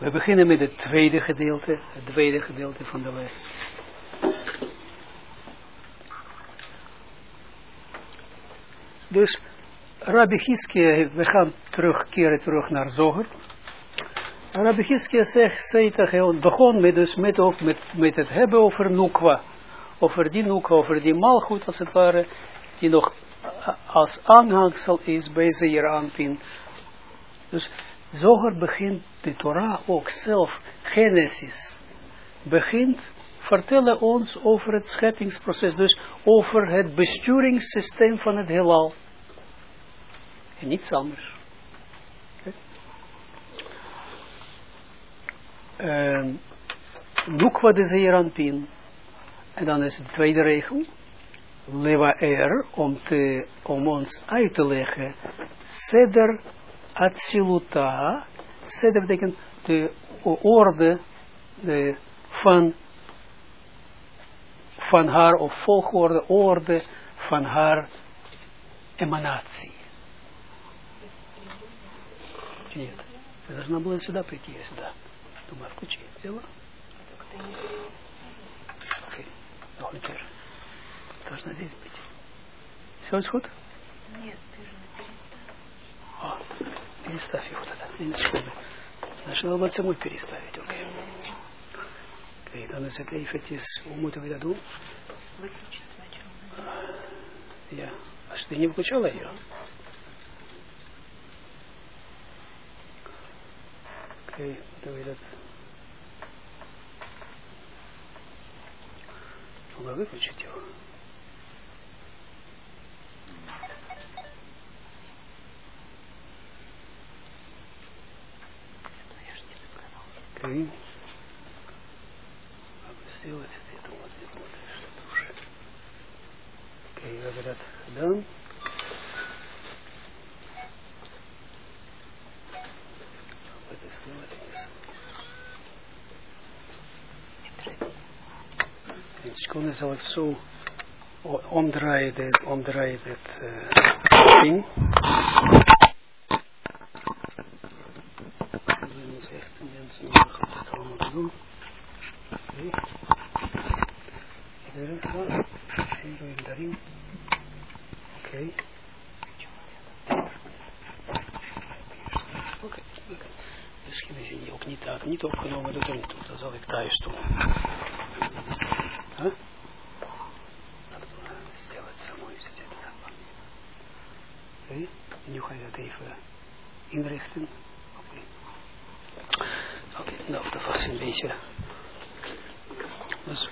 We beginnen met het tweede gedeelte, het tweede gedeelte van de les. Dus Rabbi Hiskia, we gaan terugkeren terug naar Zoger. Rabbi Hiskia zegt, hij begon met, dus met, ook met, met het hebben over Nukwa. Over die Nukwa, over die malgoed als het ware, die nog als aanhangsel is bij Zeer Anpin. Dus Zoger begint de Torah ook zelf, Genesis, begint vertellen ons over het scheppingsproces, dus over het besturingssysteem van het heelal. En niets anders. Nukwa de Zeeranpin. En dan is de tweede regel. Leva er, om, te, om ons uit te leggen. Seder Atsiluta. Seder betekent de orde de, van, van haar, of volgorde, orde van haar emanatie. Нет. Ты должна была сюда прийти, я сюда. Думаю, включи. Сделала? Окей. Keer. Должна здесь быть. Все исход? Нет, ты же О, переставь его тогда. Я не слышу. Значит, надо было самой переставить. Он говорит, говорит она этой эти умы, то говорит, Выключить сначала. Я. А что, ты не выключала ее? Говорит, говорит, надо выключить его. сказала. Окей. Надо сделать это, я думаю, я думаю, что это уже. Окей, я говорят, done. Это сделать yes. Een seconde zal ik zo o- omdraaien, dit, omdraaien dit eh, ding. Echt mensen om dit allemaal doen. Oké. Iedereen doe je daarin. Oké. Oké. Misschien is hij ook niet, niet opgenomen, doet er niet. Dat zal ik thuis doen. Huh? Stel het zo mooi, stel het aan. Oké, nu ga je dat even inrichten. Oké. Oké, nou, dat was een beetje. Dus,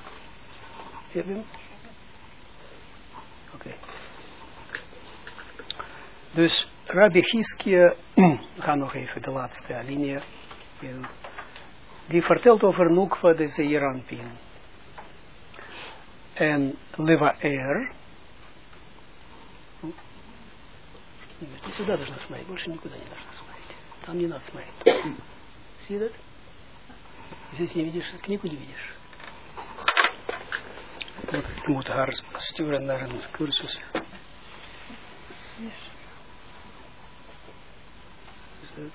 heb je hem? Oké. Dus, Rabbi Hiskia, we gaan nog even de laatste alinea. Die vertelt over Nukwa de Zeeranpin en Leva Er. Ты сюда должна смотреть, больше никуда не должна смотреть. Там не надо смотреть. See that? Здесь не видишь, книгу не видишь. Ik moet haar sturen naar een cursus. Is dat?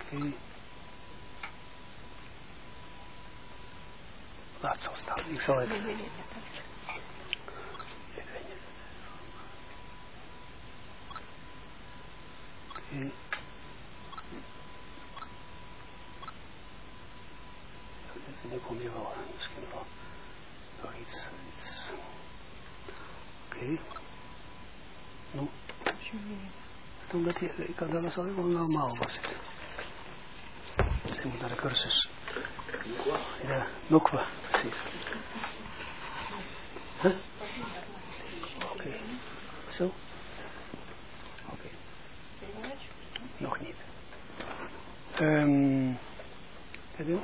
Oké. Laat zo staan. Ik zal het... Oké. Dus nu kom je wel misschien wel door iets. iets. Oké. Nou. Omdat je, ik had dat was al wel normaal was je moet naar de cursus. Ja, Nukwa, precies. Huh? Oké. Zo? Oké. Nog niet. Um, heb je?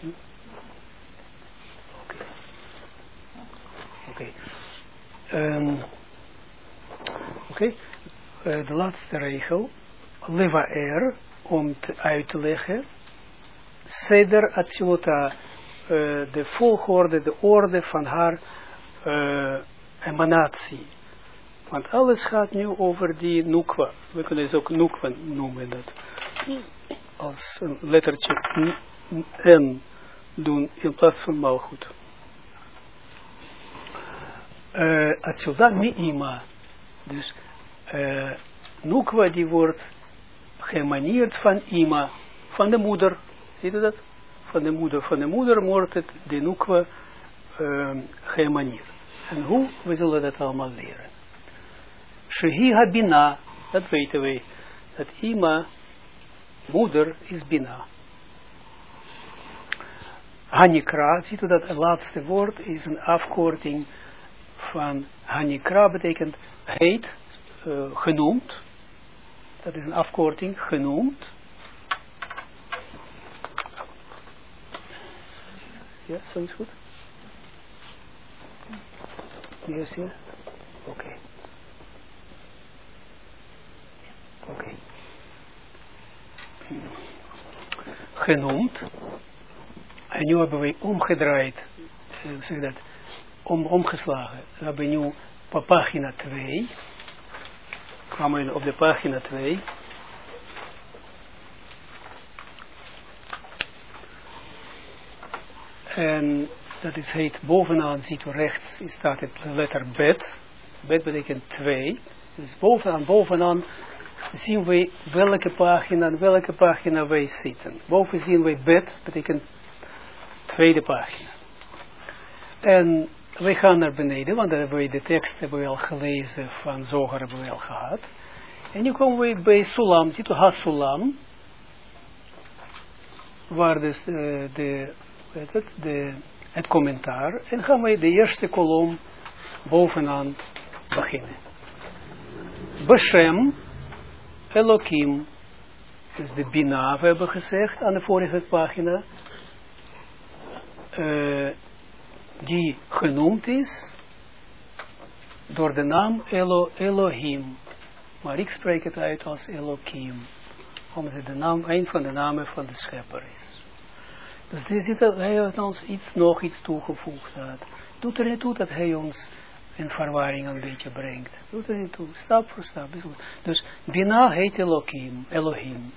Hm? Oké. Oké. Um, Oké. Uh, de laatste regel. Leva er, om uit te leggen. Seder Atsilota, uh, de volgorde, de orde van haar uh, emanatie. Want alles gaat nu over die Nukwa. We kunnen het ook Nukwa noemen. Dat. Als een lettertje N, doen in plaats van Malchut. Uh, Atsilda Mi'ima. Dus uh, Nukwa die wordt gemaneerd van Ima, van de moeder. Ziet u dat? Van de moeder. Van de moeder wordt het de Nukwa uh, gemaneerd. En hoe? We zullen dat allemaal leren. Shehi Habina, dat weten wij. Dat Ima, moeder, is Bina. Hanikra, ziet u dat het laatste woord is een afkorting van Hanikra, betekent heet, uh, genoemd. Dat is een afkorting, genoemd. Ja, zo is goed. Yes, ja? Oké. Oké. Genoemd. En nu hebben we omgedraaid. Uh, zeg dat. Om, omgeslagen. We hebben nu op pagina 2. Kwamen we op de pagina 2. En dat is heet, bovenaan ziet u rechts, staat het letter bet. Bet betekent 2. Dus bovenaan, bovenaan zien we welke pagina, welke pagina wij zitten. Boven zien we bet, betekent tweede pagina. En wij gaan naar beneden, want dan hebben we de tekst hebben we al gelezen van Zoger hebben we gehad. En nu komen we bij Sulam, ziet u Hasulam, waar dus de, de, het, commentaar, en gaan we de eerste kolom bovenaan beginnen. Beshem, Elohim, dus de Bina, we hebben gezegd aan de vorige pagina, uh, die genoemd is door de naam Elo, Elohim. Maar ik spreek het uit als Elohim, omdat het de naam, een van de namen van de schepper is. Dus dat hij ons iets, nog iets toegevoegd had. Doet er niet toe dat hij ons in verwarring een beetje brengt. Doet er niet toe, stap voor stap. Dus Bina heet Elohim, Elohim.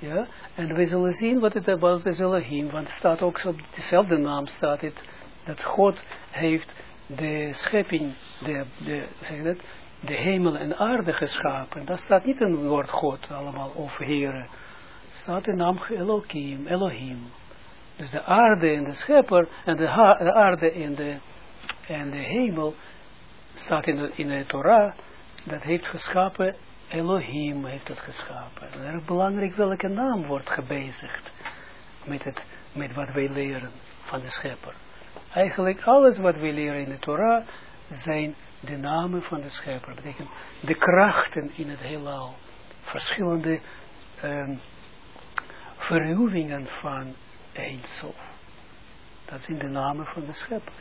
Ja, en we zullen zien wat het about is Elohim, want het staat ook op dezelfde naam staat het, dat God heeft de schepping, de, de, zeg dat, de hemel en aarde geschapen. Dat staat niet het woord God allemaal of Heere. staat de naam Elohim, Elohim. Dus de aarde en de schepper en de, de aarde en de, en de hemel staat in de, in de Torah, dat heeft geschapen Elohim heeft het geschapen. En erg belangrijk welke naam wordt gebezigd met, het, met wat wij leren van de schepper. Eigenlijk alles wat wij leren in de Torah zijn de namen van de schepper. Dat betekent de krachten in het heelal. Verschillende um, verhuwingen van Eindsof. Dat zijn de namen van de schepper.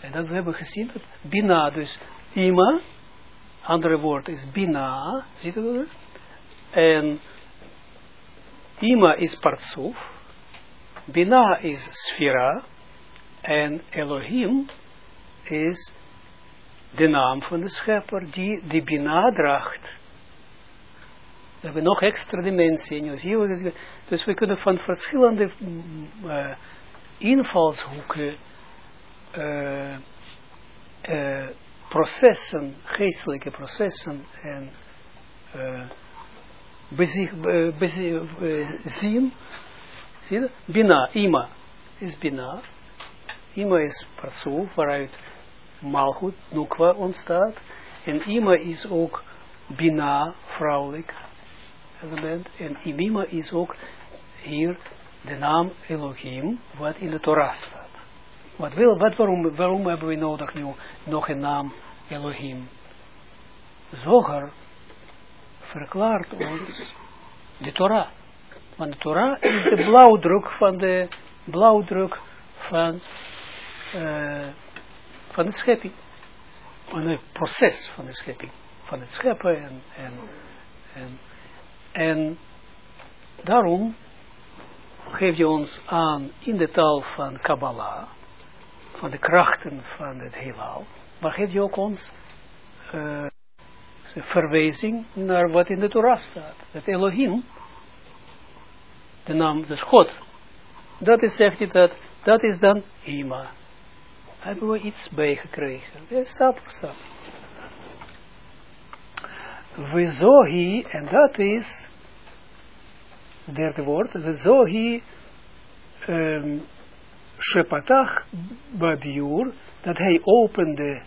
En dat we hebben gezien, dat Bina, dus Ima, andere woord is Bina, ziet u dat? En Ima is Partsuf, Bina is Sfera, en Elohim is de naam van de schepper die die Bina draagt. We hebben nog extra dimensie. Dus we kunnen van verschillende uh, invalshoeken uh, uh, processen, geestelijke processen en uh, uh, bezig. Zie je? Bina, ima is bina. Ima is parsoef, waaruit malchut, nukwa ontstaat. En ima is ook bina, vrouwelijk element. En imima is ook hier de naam Elohim, wat in de Torah staat. Wat wil, wat, waarom, waarom hebben we nodig nu nog een naam Elohim? Zoger verklaart ons de Torah. Want de Torah is de blauwdruk van de blauwdruk van, uh, van de schepping. Van het proces van de schepping. Van het scheppen en, en, en, en daarom geeft je ons aan in de taal van Kabbalah van de krachten van het heelal, maar geeft hij ook ons uh, verwijzing naar wat in de Torah staat. Dat Elohim, de naam, dus God, dat is, zegt hij dat, dat is dan Ima. Hebben we iets bijgekregen. Ja, stap voor stap. We zohi, en dat is, het derde woord, we zohi, um, Shepatach Babiur, dat hij opende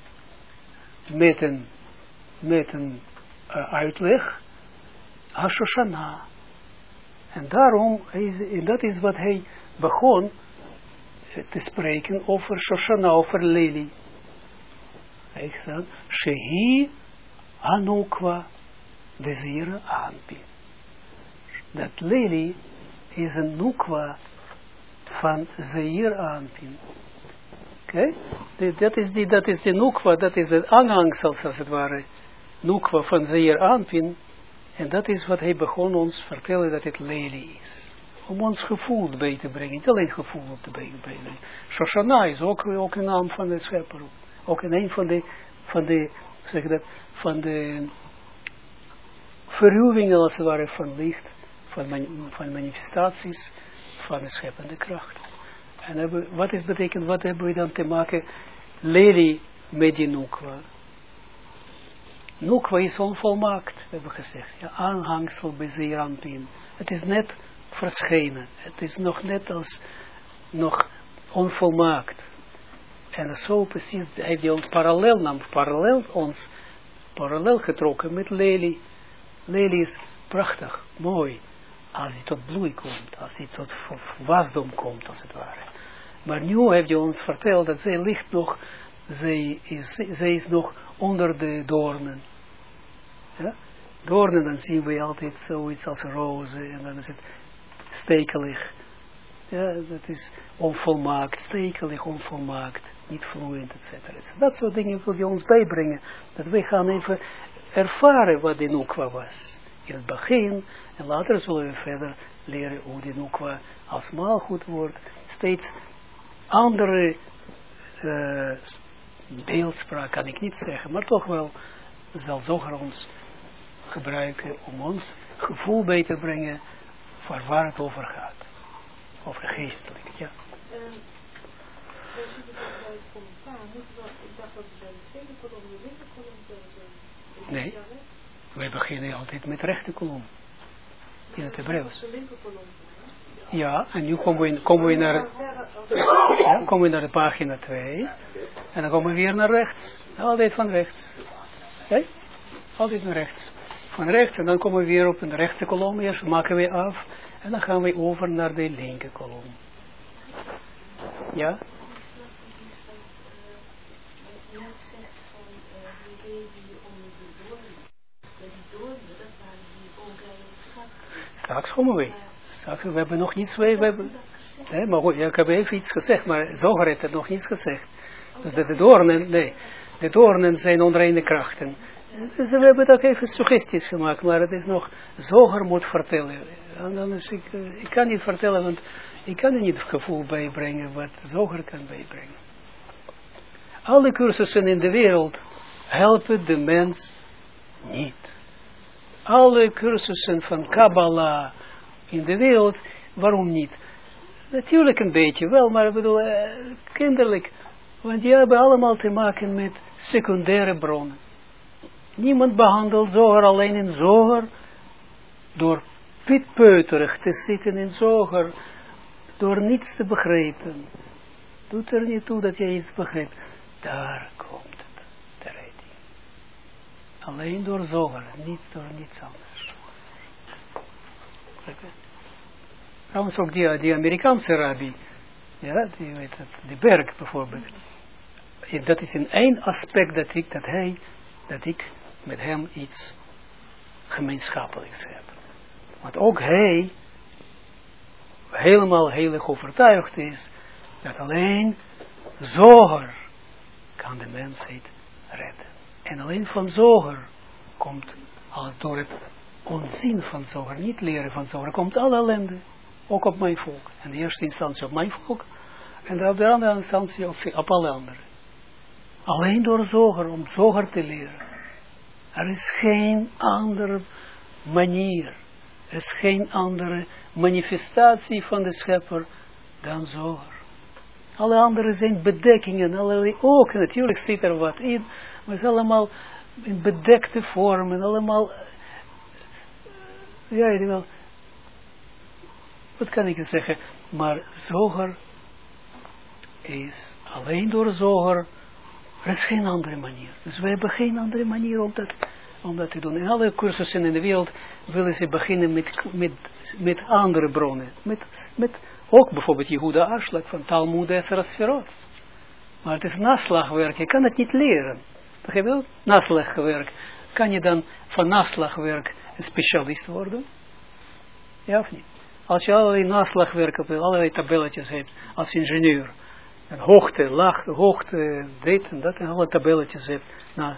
met een, met een uh, uitleg, Hashoshana. En daarom, is, en dat is wat hij begon te spreken over Shoshana, over Lili. Hij zegt, Shehi Anukwa de Zira Anpi. Dat Lili is een Nukwa van Zeir Anpin. Oké? Okay? Dat is die, dat is de Nukwa, dat is het aanhangsel, als het ware. Nukwa van Zeir Anpin. En dat is wat hij begon ons vertellen dat het Lili is om ons gevoel bij te brengen. Niet alleen gevoel te brengen. Shoshana is ook, ook een naam van de schepper. Ook een, een van de, van de, zeg dat, van de verhuwingen als het ware van licht, van, van manifestaties van de scheppende kracht. En hebben, wat is betekent, wat hebben we dan te maken, Lely met die Nukwa. Nukwa is onvolmaakt, hebben we gezegd. Ja, aanhangsel bij Zeerampin. Het is net verschenen. Het is nog net als, nog onvolmaakt. En zo precies heeft hij ons parallel, nam parallel ons, parallel getrokken met Lely. Lely is prachtig, mooi, als hij tot bloei komt, als hij tot wasdom komt, als het ware. Maar nu heeft hij ons verteld dat zij ligt nog, zij is, zij is nog onder de doornen. Ja? Doornen, dan zien we altijd zoiets als rozen, en dan is het stekelig. Ja, dat is onvolmaakt, stekelig, onvolmaakt, niet vloeiend, etc. Dat soort dingen wil je ons bijbrengen. Dat wij gaan even ervaren wat de Nukwa was. In het begin, en later zullen we verder leren hoe de Nukwa als maalgoed wordt. Steeds andere uh, beeldspraak kan ik niet zeggen, maar toch wel zal Zoger ons gebruiken om ons gevoel bij te brengen voor waar het over gaat. Over geestelijk, ja. Deze... Nee, wij beginnen altijd met de rechterkolom. In het Hebreeuws. Ja, en nu komen we, komen we naar, ja, komen we naar de pagina 2. En dan komen we weer naar rechts. Altijd van rechts. Okay? Altijd naar rechts van rechts en dan komen we weer op een rechtse kolom, eerst maken we af en dan gaan we over naar de linker kolom. Ja? Straks komen we. We hebben nog niets, we, hebben, nee, maar goed, ik heb even iets gezegd, maar zo heeft het nog niets gezegd. Dus de, doornen, nee, de doornen zijn onreine krachten. Dus we hebben ook even suggesties gemaakt, maar het is nog zoger moet vertellen. Is ik, uh, ik kan niet vertellen, want ik kan er niet het gevoel bijbrengen wat zoger kan bijbrengen. Alle cursussen in de wereld helpen de mens niet. Alle cursussen van Kabbalah in de wereld, waarom niet? Natuurlijk een beetje wel, maar ik bedoel, uh, kinderlijk. Want die hebben allemaal te maken met secundaire bronnen. Niemand behandelt zoger alleen in zoger door pitpeuterig te zitten in zoger, door niets te begrijpen. Doet er niet toe dat je iets begrijpt. Daar komt. Alleen door zoger, niet door niets anders. Trouwens ook die, die Amerikaanse rabbi, ja, die weet het, die Berg bijvoorbeeld. Dat is in één aspect dat ik, dat hij, dat ik met hem iets gemeenschappelijks hebben. Want ook hij helemaal heilig overtuigd is dat alleen zoger kan de mensheid redden. En alleen van zoger komt, door het onzien van zoger, niet leren van zoger, komt alle ellende. Ook op mijn volk. In de eerste instantie op mijn volk. En op de andere instantie op alle anderen. Alleen door zoger, om zoger te leren. Er is geen andere manier. Er is geen andere manifestatie van de schepper dan zoger. Alle andere zijn bedekkingen, allerlei ook natuurlijk zit er wat in, maar het is allemaal in bedekte vormen, allemaal, ja, ik wel, wat kan ik zeggen, maar zoger is alleen door zoger, er is geen andere manier. Dus we hebben geen andere manier om dat, om dat te doen. In alle cursussen in de wereld willen ze beginnen met, met, met andere bronnen, met, met ook bijvoorbeeld Jehuda Aarslag van Talmud Esra Sferot. Maar het is naslagwerk, je kan het niet leren. Begrijp je wel? Naslagwerk. Kan je dan van naslagwerk een specialist worden? Ja of niet? Als je allerlei naslagwerk op allerlei tabelletjes hebt, als ingenieur, en hoogte, laag, hoogte, dit en dat, en alle tabelletjes hebt, nou,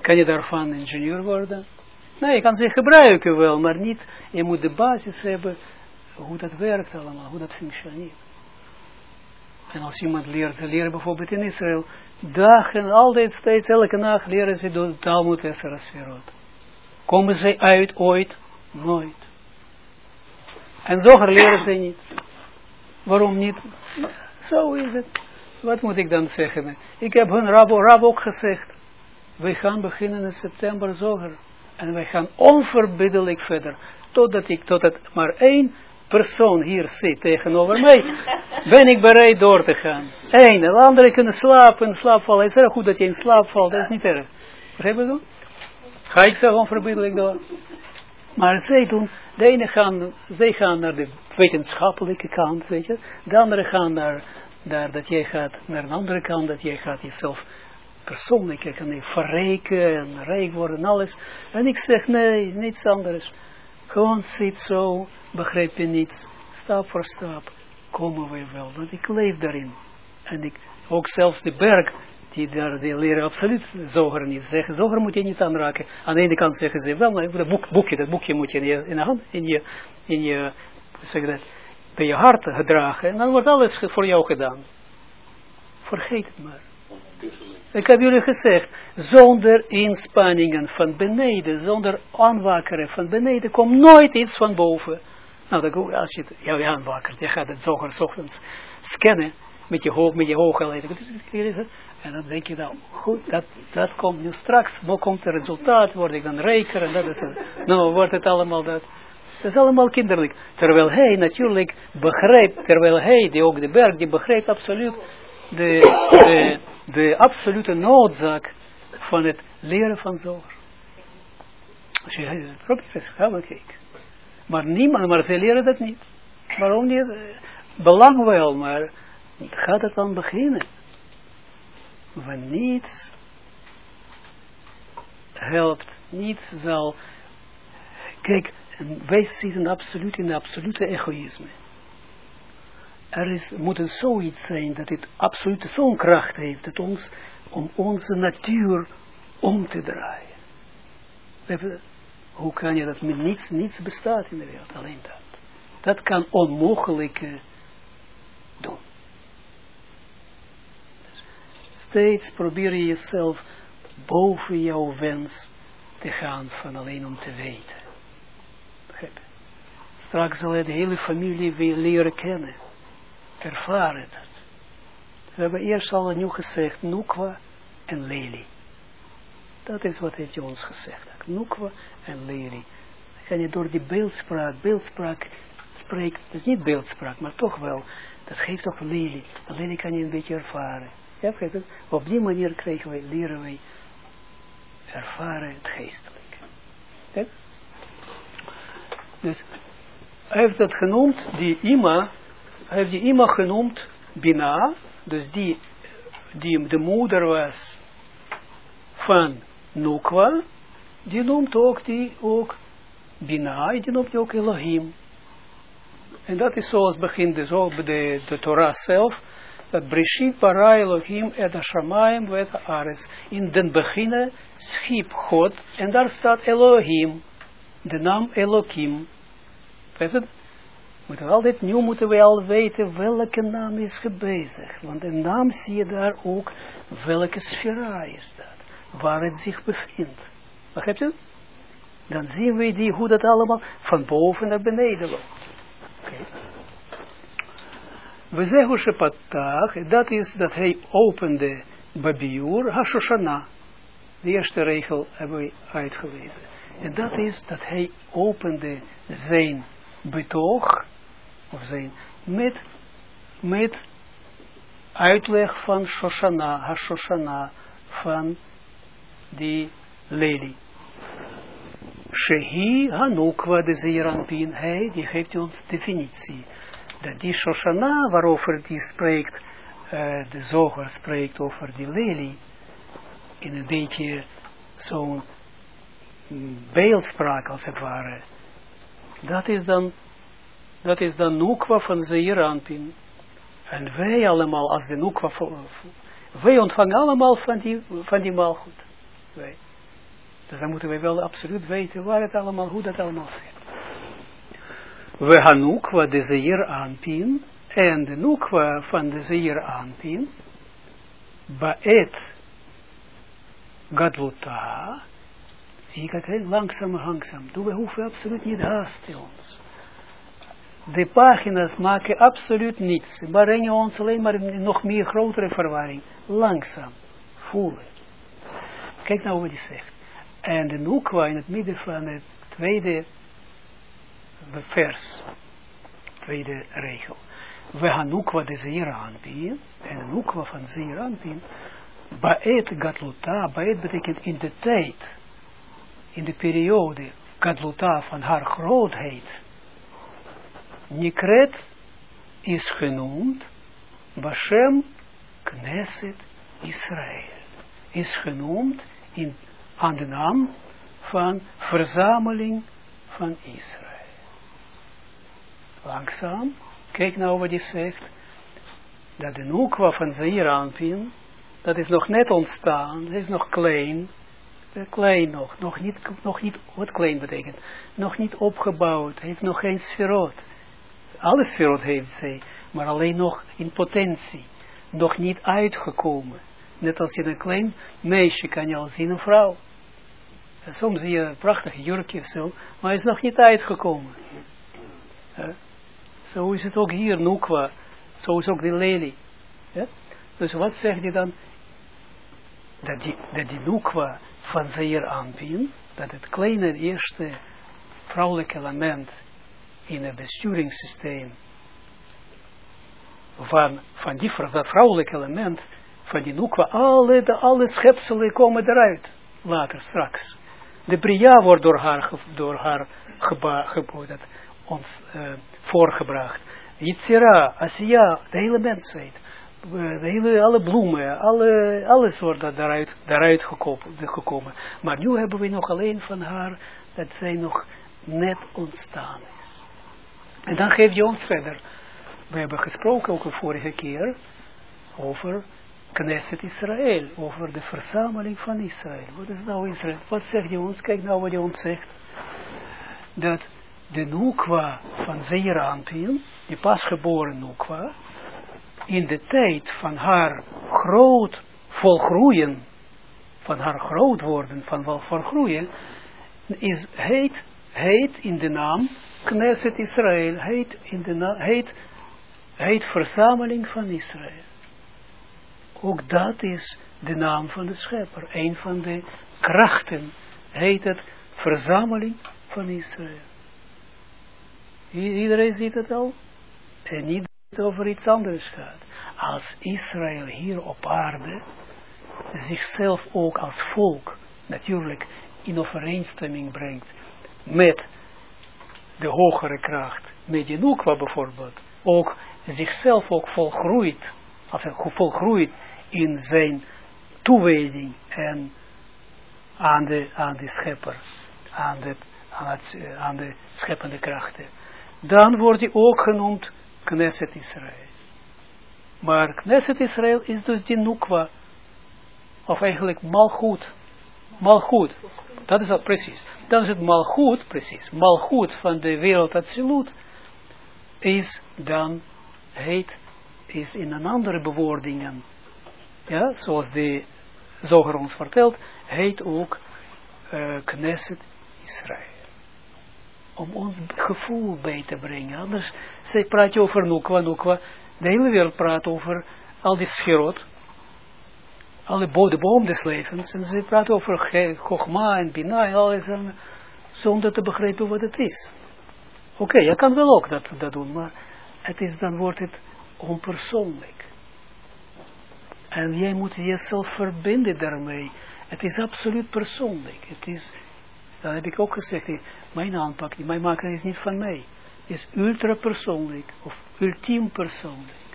kan je daarvan ingenieur worden? Nee, je kan ze gebruiken wel, maar niet, je moet de basis hebben, hoe dat werkt allemaal, hoe dat functioneert. En als iemand leert, ze leren bijvoorbeeld in Israël, dagen, altijd steeds, elke nacht leren ze door de Talmud Esra Sferot. Komen ze uit ooit? Nooit. En zoger leren ze niet. Waarom niet? Zo is het. Wat moet ik dan zeggen? Ik heb hun rabo, rab ook gezegd. We gaan beginnen in september zoger. En wij gaan onverbiddelijk verder. Totdat ik, totdat maar één persoon hier zit tegenover mij, ben ik bereid door te gaan. Eén, de andere kunnen slapen, slaap. Het is erg goed dat je in slaap valt, dat is niet erg. Begrijp je? Ga ik zo onverbiddelijk door. Maar zij doen, de ene gaan, zij gaan naar de wetenschappelijke kant, weet je. De andere gaan naar, naar dat jij gaat naar een andere kant, dat jij gaat jezelf persoonlijk kan en rijk worden en alles. En ik zeg nee, niets anders. Gewoon zit zo, begrijp je niets. Stap voor stap komen we wel, want ik leef daarin. En ik, ook zelfs de berg, die daar die leren absoluut zoger niet zeggen. Zoger moet je niet aanraken. Aan de ene kant zeggen ze wel, maar dat boek, boekje, dat boekje moet je in je, in hand, in je, in je, zeg dat, bij je hart gedragen. En dan wordt alles voor jou gedaan. Vergeet het maar. Ik heb jullie gezegd, zonder inspanningen van beneden, zonder aanwakkeren van beneden, komt nooit iets van boven. Nou, als je jou aanwakkert, je gaat het zoger ochtends scannen met je, hoog, met je hoge En dan denk je nou, goed, dat, dat komt nu straks, wat komt het resultaat, word ik dan rijker en dat is. Nou, wordt het allemaal dat. Dat is allemaal kinderlijk. Terwijl hij natuurlijk begrijpt, terwijl hij, die ook de berg, die begrijpt absoluut de, de, de absolute noodzaak van het leren van zorg. Als je probeert eens, ga maar kijken. Maar niemand, maar ze leren dat niet. Waarom niet? Belang wel, maar gaat het dan beginnen? Van niets helpt, niets zal. Kijk, wij zitten absoluut in de absolute egoïsme er is, moet er zoiets zijn dat het absoluut zo'n kracht heeft, dat ons, om onze natuur om te draaien. Hoe kan je dat met niets, niets bestaat in de wereld, alleen dat. Dat kan onmogelijk doen. Dus steeds probeer je jezelf boven jouw wens te gaan van alleen om te weten. Straks zal je de hele familie weer leren kennen ervaren dat. We hebben eerst al nu gezegd, Nukwa en Lely. Dat is wat heeft je ons gezegd. Nukwa en Lely. En je door die beeldspraak, beeldspraak spreekt, het is niet beeldspraak, maar toch wel, dat geeft toch Lely. Lely kan je een beetje ervaren. Ja, Op die manier krijgen wij, leren wij ervaren het geestelijk. Ja? Dus hij heeft dat genoemd, die ima, hij heeft die iemand genoemd, Bina, dus die, die de moeder was van Nukwa, die noemt ook die ook Bina, die noemt ook Elohim. En dat is zoals begint de, zo, de, de Torah zelf, dat Breshit bara Elohim et Hashamayim vet Ares. In den beginnen schiep God, en daar staat Elohim, de naam Elohim. Weet het? Moeten we altijd, nu moeten we al weten welke naam is gebezigd. Want de naam zie je daar ook, welke sfera is dat. Waar het zich bevindt. Begrijpt u? Dan zien we die, hoe dat allemaal van boven naar beneden loopt. Oké. We zeggen Shepatach, dat is dat hij opende Babiur Hashoshana. De eerste regel hebben we uitgelezen. En dat is dat hij opende zijn betoog, of zijn, met, met uitleg van Shoshana, Hashoshana, van die lelie. Shehi Hanukwa de Zeeranpin, hij, die geeft ons definitie. Dat die Shoshana, waarover die spreekt, uh, de zoger spreekt over die lelie, in een beetje zo'n beeldspraak als het ware. Dat is dan, dat is dan Nukwa van Zeeranpin. En wij allemaal als de Nukwa, wij ontvangen allemaal van die, van die maalgoed. Wij. Dus dan moeten we wel absoluut weten waar het allemaal, hoe dat allemaal zit. We Hanukwa de Zeer aanpien, en de Nukwa van de Zeer aanpien, Baet Gadluta, zie ik het heel langzaam, langzaam. Doen we hoeven absoluut niet haasten ons. De pagina's maken absoluut niets. Brengen ons alleen maar nog meer grotere verwarring. Langzaam. Voelen. Kijk nou wat hij zegt. En de Nukwa in het midden van het tweede vers. Tweede regel. We gaan Nukwa de Zeer aanbieden. En de Nukwa van Zeer aanbieden. Baet Gatluta. Baet betekent in de tijd. In de periode. Gatluta van haar grootheid. Nikret is genoemd. Bashem Knesset Israël. Is genoemd in aan de naam van verzameling van Israël. Langzaam, kijk nou wat hij zegt, dat de Nukwa van Zeeranpin, dat is nog net ontstaan, dat is nog klein, klein nog, nog niet, nog niet, wat klein betekent, nog niet opgebouwd, heeft nog geen sferot. Alle sferot heeft zij, maar alleen nog in potentie, nog niet uitgekomen. Net als je een klein meisje kan je al zien, een vrouw. En soms zie je een prachtig jurkje of zo, maar is nog niet uitgekomen. Ja. Zo is het ook hier, Nukwa. Zo is ook die lelie. Ja? Dus wat zegt hij dan? Dat die, dat die van Zeer aanbien, dat het kleine eerste vrouwelijke element in het besturingssysteem van, van die dat element van die Nukwa, alle, alle schepselen komen eruit, later straks. De Bria wordt door haar, door haar geboden, ons uh, voorgebracht. Yitzira, Asiya, de hele mensheid. De hele, alle bloemen, alle, alles wordt daaruit, daaruit gekomen. Maar nu hebben we nog alleen van haar, dat zij nog net ontstaan. En dan geef je ons verder. We hebben gesproken ook de vorige keer over Knesset Israël, over de verzameling van Israël. Wat is nou Israël? Wat zegt hij ons? Kijk nou wat hij ons zegt. Dat de Nukwa van Zeeranpien, die pasgeboren Nukwa, in de tijd van haar groot volgroeien, van haar groot worden, van wel volgroeien, is, heet, heet in de naam Knesset Israël, heet, in de heet, heet verzameling van Israël. Ook dat is de naam van de schepper. Een van de krachten heet het verzameling van Israël. Iedereen ziet het al. En niet over iets anders gaat. Als Israël hier op aarde zichzelf ook als volk natuurlijk in overeenstemming brengt met de hogere kracht, met de Nukwa bijvoorbeeld, ook zichzelf ook volgroeit, als het volgroeit in zijn toewijding en aan de, aan de schepper, aan de, aan, het, aan de scheppende krachten. Dan wordt hij ook genoemd Knesset Israël. Maar Knesset Israël is dus die Nukwa, of eigenlijk Malchut. Malchut, dat is dat precies. Dan is het Malchut, precies, Malchut van de wereld Atsilut, is dan, heet, is in een andere bewoordingen, ja, zoals de zoger ons vertelt, heet ook uh, Knesset Israël. Om ons gevoel bij te brengen. Anders, zij praat over Nukwa, Nukwa. De hele wereld praat over al die schirot. Alle de boom des levens. En ze praat over Chogma en Bina en alles. Zonder te begrijpen wat het is. Oké, je kan wel ook dat, dat doen. Maar het is, dan wordt het onpersoonlijk. En jij moet jezelf verbinden daarmee. Het is absoluut persoonlijk. Het is, dat heb ik ook gezegd, mijn aanpak, mijn maken is niet van mij. Het is ultra persoonlijk of ultiem persoonlijk.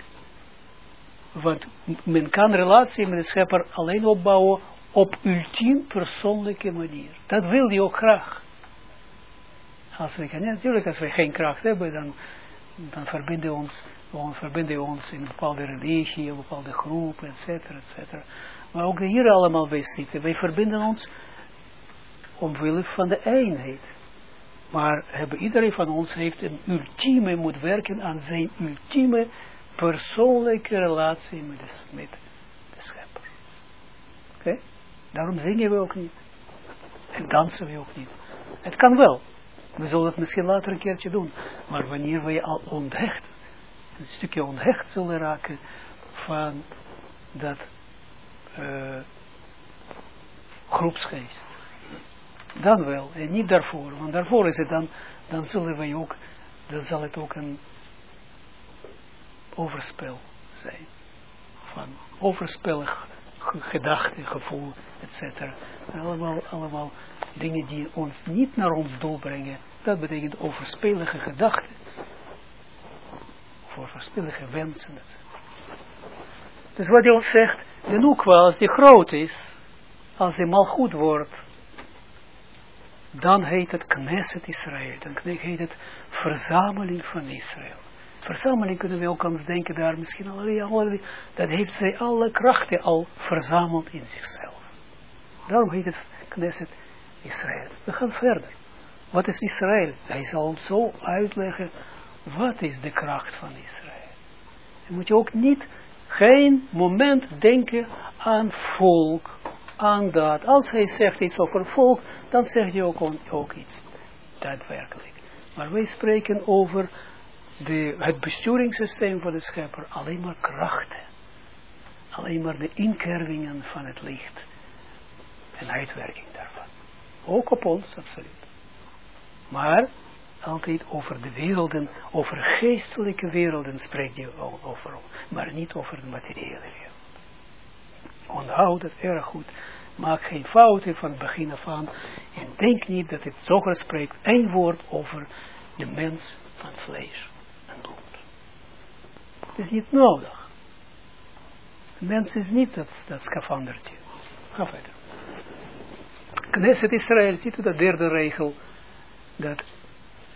Want men kan relatie met de schepper alleen opbouwen op ultiem persoonlijke manier. Dat wil hij ook graag. Als we, natuurlijk, als we geen kracht hebben, dan, dan verbinden we ons, verbinden ons in bepaalde religie, bepaalde groep, et cetera, et cetera. Maar ook hier allemaal bij zitten. Wij verbinden ons omwille van de eenheid. Maar hebben, iedereen van ons heeft een ultieme, moet werken aan zijn ultieme persoonlijke relatie met de, met de schepper. Oké? Daarom zingen we ook niet. En dansen we ook niet. Het kan wel. We zullen het misschien later een keertje doen. Maar wanneer we al onthecht, een stukje onthecht zullen raken van dat uh, groepsgeest. Dan wel, en niet daarvoor. Want daarvoor is het dan, dan zullen wij ook, dan zal het ook een overspel zijn. Van overspelig gedachte, gevoel, etc. Allemaal, allemaal dingen die ons niet naar ons doel brengen. Dat betekent overspelige gedachten. Overspelige wensen, etc. Dus wat hij ons zegt, de noekwa, als die groot is, als die mal goed wordt, dan heet het Knesset Israël. Dan heet het verzameling van Israël. Verzameling kunnen we ook eens denken daar misschien allerlei, dat heeft zij alle krachten al verzameld in zichzelf. Daarom heet het Knesset Israël. We gaan verder. Wat is Israël? Hij zal ons zo uitleggen, wat is de kracht van Israël. Dan moet je ook niet, geen moment denken aan volk, aan dat. Als hij zegt iets over volk, dan zegt hij ook, ook iets. Daadwerkelijk. Maar wij spreken over de, het besturingssysteem van de schepper alleen maar krachten. Alleen maar de inkervingen van het licht. En uitwerking daarvan. Ook op ons, absoluut. Maar altijd over de werelden, over geestelijke werelden spreekt je over, maar niet over de materiële wereld. Onthoud het erg goed. Maak geen fouten van het begin af aan. En denk niet dat het zoger spreekt één woord over de mens van vlees. Het is niet nodig. De mens is niet dat, dat scafandertje. Ga verder. Knesset Israël, ziet u dat derde regel, dat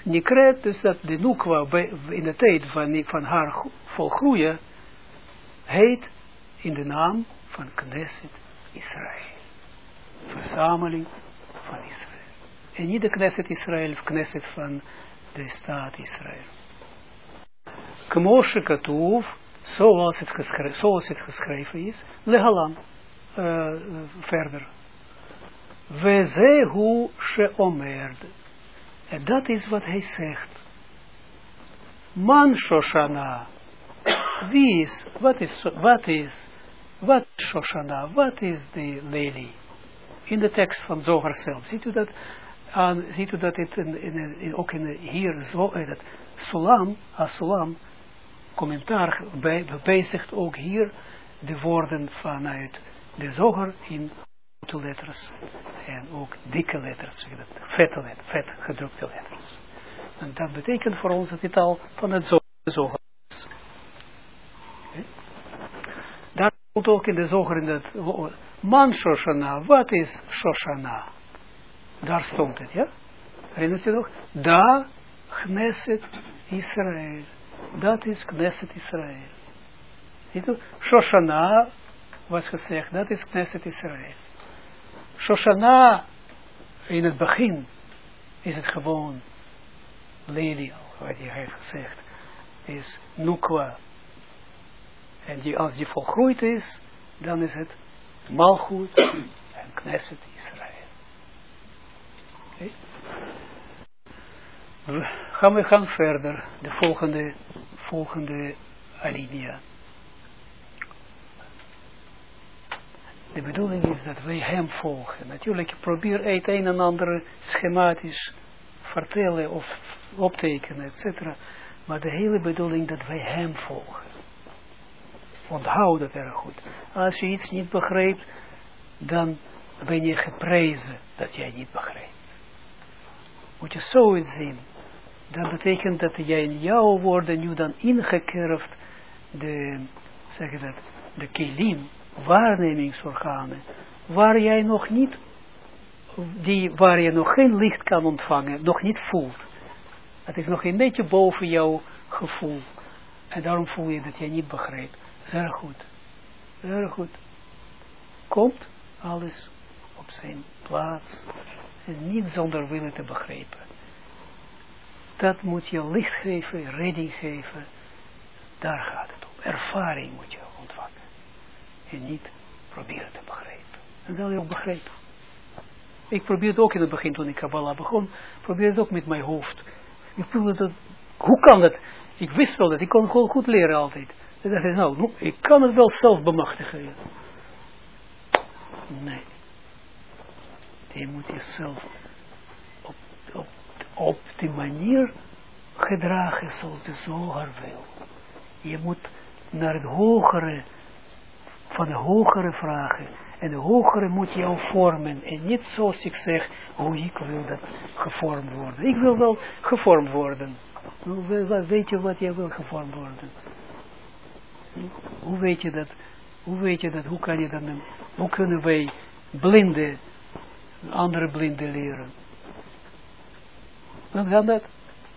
Nikret, dus dat de Nukwa in de tijd van, van haar volgroeien, heet in de naam van Knesset Israël. Verzameling van Israël. En niet de Knesset Israël of Knesset van de staat Israël. Kmoshe Katuv, zoals het, geschreven, zoals het geschreven is, legalam, uh, verder. Wezehu sheomerd. En dat is wat hij zegt. Man Shoshana. Wie is, wat is, wat is, wat Shoshana, wat is de lelie? In de tekst van Zohar zelf. Ziet u dat, aan, ziet u dat het in, in, in, ook in, hier, zo, in het Sulam, Asulam, commentaar bij, bevestigt ook hier de woorden vanuit de zoger in grote letters en ook dikke letters, vette letters, vet gedrukte letters. En dat betekent voor ons dat dit al van het zoger is. Okay. Daar komt ook in de zoger in het man Shoshana, wat is Shoshana? Daar stond het, ja? Herinnert je nog? Da Knesset Israël. Dat is Knesset Israël. Ziet u? Shoshana was gezegd, dat is Knesset Israël. Shoshana, in het begin, is het gewoon lelie, wat hij heeft gezegd. is Nukwa. En die, als die volgroeid is, dan is het Malchut en Knesset Israël. We gaan we gaan verder, de volgende, volgende alinea. De bedoeling is dat wij hem volgen. Natuurlijk, ik probeer het een en ander schematisch vertellen of optekenen, etc. Maar de hele bedoeling dat wij hem volgen. Onthoud dat erg goed. Als je iets niet begrijpt, dan ben je geprezen dat jij niet begrijpt. Moet je zoiets zien. Dat betekent dat jij in jouw woorden nu dan ingekerfd de, zeg je dat, de kilim, waarnemingsorganen, waar jij nog niet, die, waar je nog geen licht kan ontvangen, nog niet voelt. Het is nog een beetje boven jouw gevoel. En daarom voel je dat je niet begrijpt. Zeer goed. Zeer goed. Komt alles op zijn plaats. Niet zonder willen te begrijpen. Dat moet je licht geven, redding geven. Daar gaat het om. Ervaring moet je ontvangen. En niet proberen te begrijpen. Dan zal je ook begrijpen. Ik probeer het ook in het begin, toen ik Kabbalah begon, probeer het ook met mijn hoofd. Ik voelde dat, hoe kan dat? Ik wist wel dat, ik kon gewoon goed leren altijd. Ik dacht, nou, ik kan het wel zelf bemachtigen. Nee. Je moet jezelf op, op, op die manier gedragen zoals de zoger wil. Je moet naar het hogere, van de hogere vragen. En de hogere moet jou vormen. En niet zoals ik zeg, hoe ik wil dat gevormd worden. Ik wil wel gevormd worden. Weet je wat jij wil gevormd worden? Hoe weet je dat? Hoe weet je dat? Hoe kan je dat? Hoe kunnen wij blinden, andere blinden leren? Dan kan dat?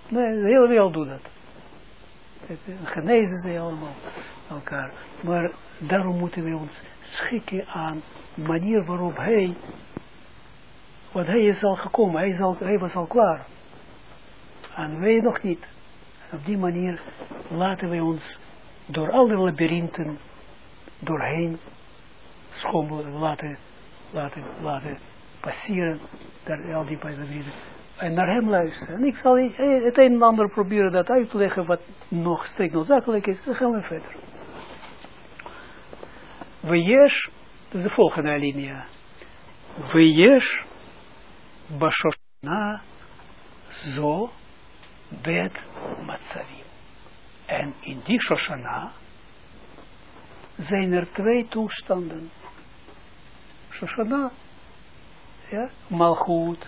Nee, de hele wereld doet dat. Genezen ze allemaal elkaar. Maar daarom moeten we ons schikken aan de manier waarop hij, want hij is al gekomen, hij, is hij was al klaar. En wij nog niet. Op die manier laten we ons door alle labyrinthen doorheen schommelen, laten, laten, laten passeren, daar, al die labyrinthen, en naar hem luisteren. En ik zal het een en ander proberen dat uit te leggen wat nog strikt noodzakelijk is, dan gaan we verder. Weyesh, dat is de volgende alinea. Weyesh, Bashoshana, zo, bet, matzavim. En in die Shoshana zijn er twee toestanden. Shoshana, ja, Malchut,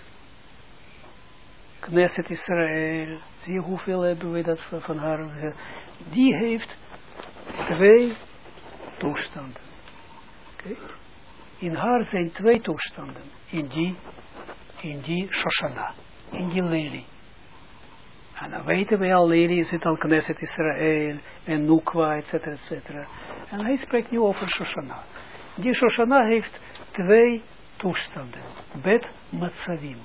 Knesset Israël, zie hoeveel hebben we dat van haar, die heeft twee toestanden. In haar zijn twee toestanden, in die, in die Shoshana, in die lelie. En dan weten we al, Lely zit al Knesset Israël en Nukwa, etc. etc. En hij spreekt nu over Shoshana. Die Shoshana heeft twee toestanden. Bet Matzavim.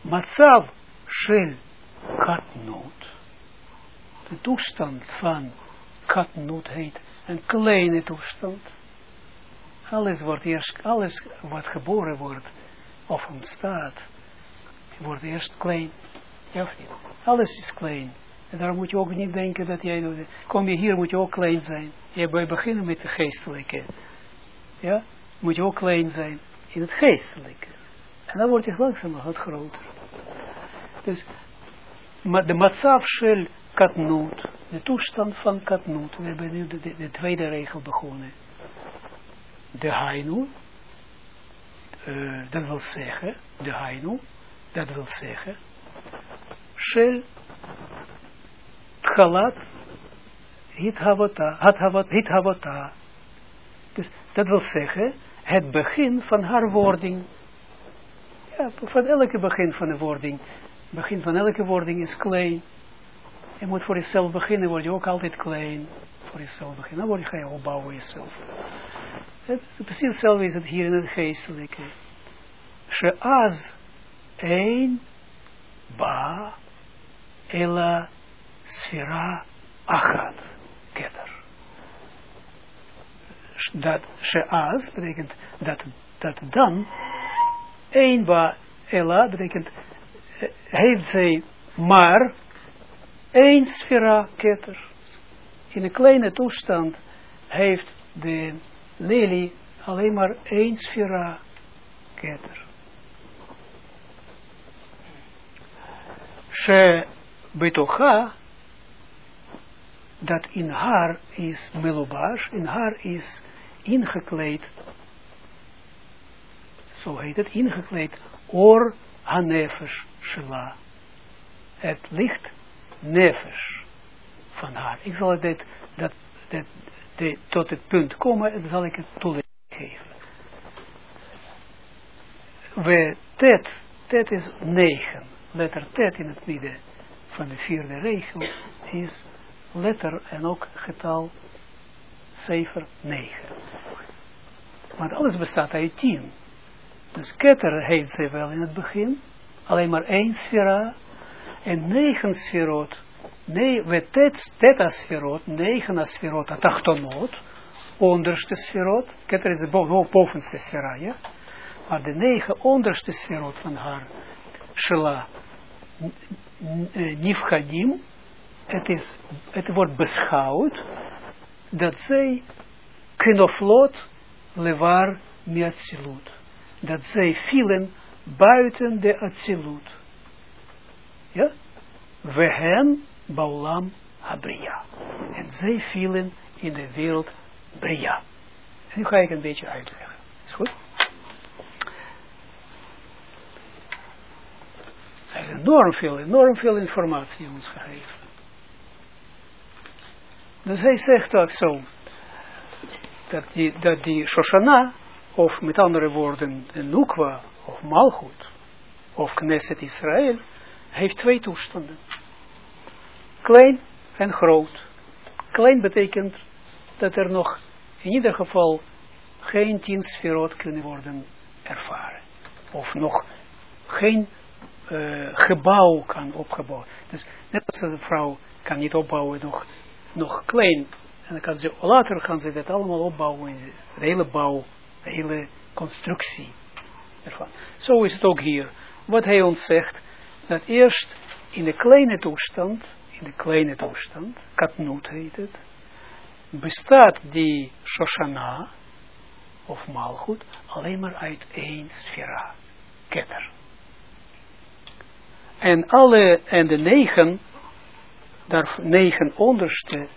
Matzav shel katnut. De toestand van katnut heet een kleine toestand. Alles wordt eerst, alles wat geboren wordt of ontstaat, wordt eerst klein. Ja? Alles is klein. En daarom moet je ook niet denken dat jij, kom je hier moet je ook klein zijn. Je bij beginnen met de geestelijke. Ja, moet je ook klein zijn in het geestelijke. En dan word je langzaam wat groter. Dus, de matzav shel katnoot, de toestand van katnoot, we hebben nu de, de, de tweede regel begonnen. De hainu, uh, dat wil zeggen, de hainu, dat wil zeggen, shel tchalat hit havota, hat hit. Dus dat wil zeggen, het begin van haar wording. Ja, van elke begin van de wording. begin van elke wording is klein. Je moet voor jezelf beginnen, word je ook altijd klein. Voor jezelf beginnen, dan ga je opbouwen jezelf. Het, precies hetzelfde is het hier in het geestelijke. Sheaz een ba ela sfera achat, keter. Dat she'az betekent dat, dat dan, een ba ela betekent, eh, heeft zij maar één sfera keter. In een kleine toestand heeft de lelie alleen maar één sfera keter. She betocha, dat in haar is melobash, in haar is ingekleed, zo heet het, ingekleed, or hanefesh shela. Het licht nefesh van haar. Ik zal dit, dat, tot het punt komen en zal ik het toelichting geven. We tet, tet is 9. Letter tet in het midden van de vierde regel is letter en ook getal cijfer 9. Want alles bestaat uit 10. Dus ketter heeft ze wel in het begin, alleen maar één sfera, en negen sferot, nee, we teta sferot, negen sferot, atachtonot, onderste sferot, ketter is de bovenste sfera, ja, maar de negen onderste sferot van haar, shela, nifchanim, het, is, het wordt beschouwd dat zij knoflot levar miatzilut. Dat zij vielen buiten de atzilut. Ja? Wehen baulam habria. En zij vielen in de wereld bria. En nu ga ik een beetje uitleggen. Is goed? Hij heeft enorm veel, enorm veel informatie ons gegeven. Dus hij zegt ook zo, dat die, dat die Shoshana, of met andere woorden, Nukwa, of Malchut, of Knesset Israël, heeft twee toestanden. Klein en groot. Klein betekent dat er nog in ieder geval geen tien sferot kunnen worden ervaren. Of nog geen uh, gebouw kan opgebouwen. Dus net als een vrouw kan niet opbouwen nog, nog klein. En dan kan ze, later gaan ze dat allemaal opbouwen. De hele bouw, de hele constructie ervan. Zo is het ook hier. Wat hij ons zegt, dat eerst in de kleine toestand, in de kleine toestand, katnoot heet het, bestaat die Shoshana, of Malchut, alleen maar uit één sfera, ketter. En alle, en de negen, daar negen onderste,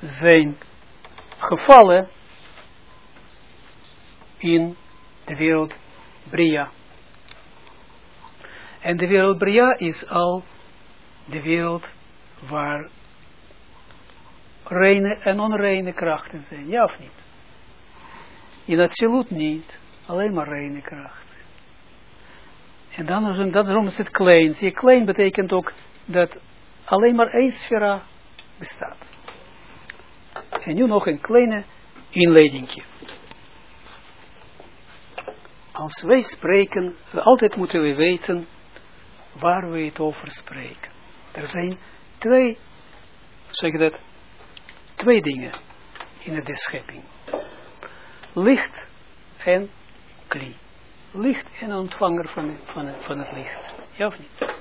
zijn gevallen in de wereld Bria. En de wereld Bria is al de wereld waar reine en onreine krachten zijn, ja of niet? In absoluut niet, alleen maar reine krachten. En dan, daarom is het klein. Zie, klein betekent ook dat alleen maar één sfera bestaat. En nu nog een kleine inleidingje. Als wij spreken, altijd moeten we weten waar we het over spreken. Er zijn twee, zeg ik dat, twee dingen in de schepping. Licht en kli. Licht en ontvanger van, van, van het licht. Ja of niet?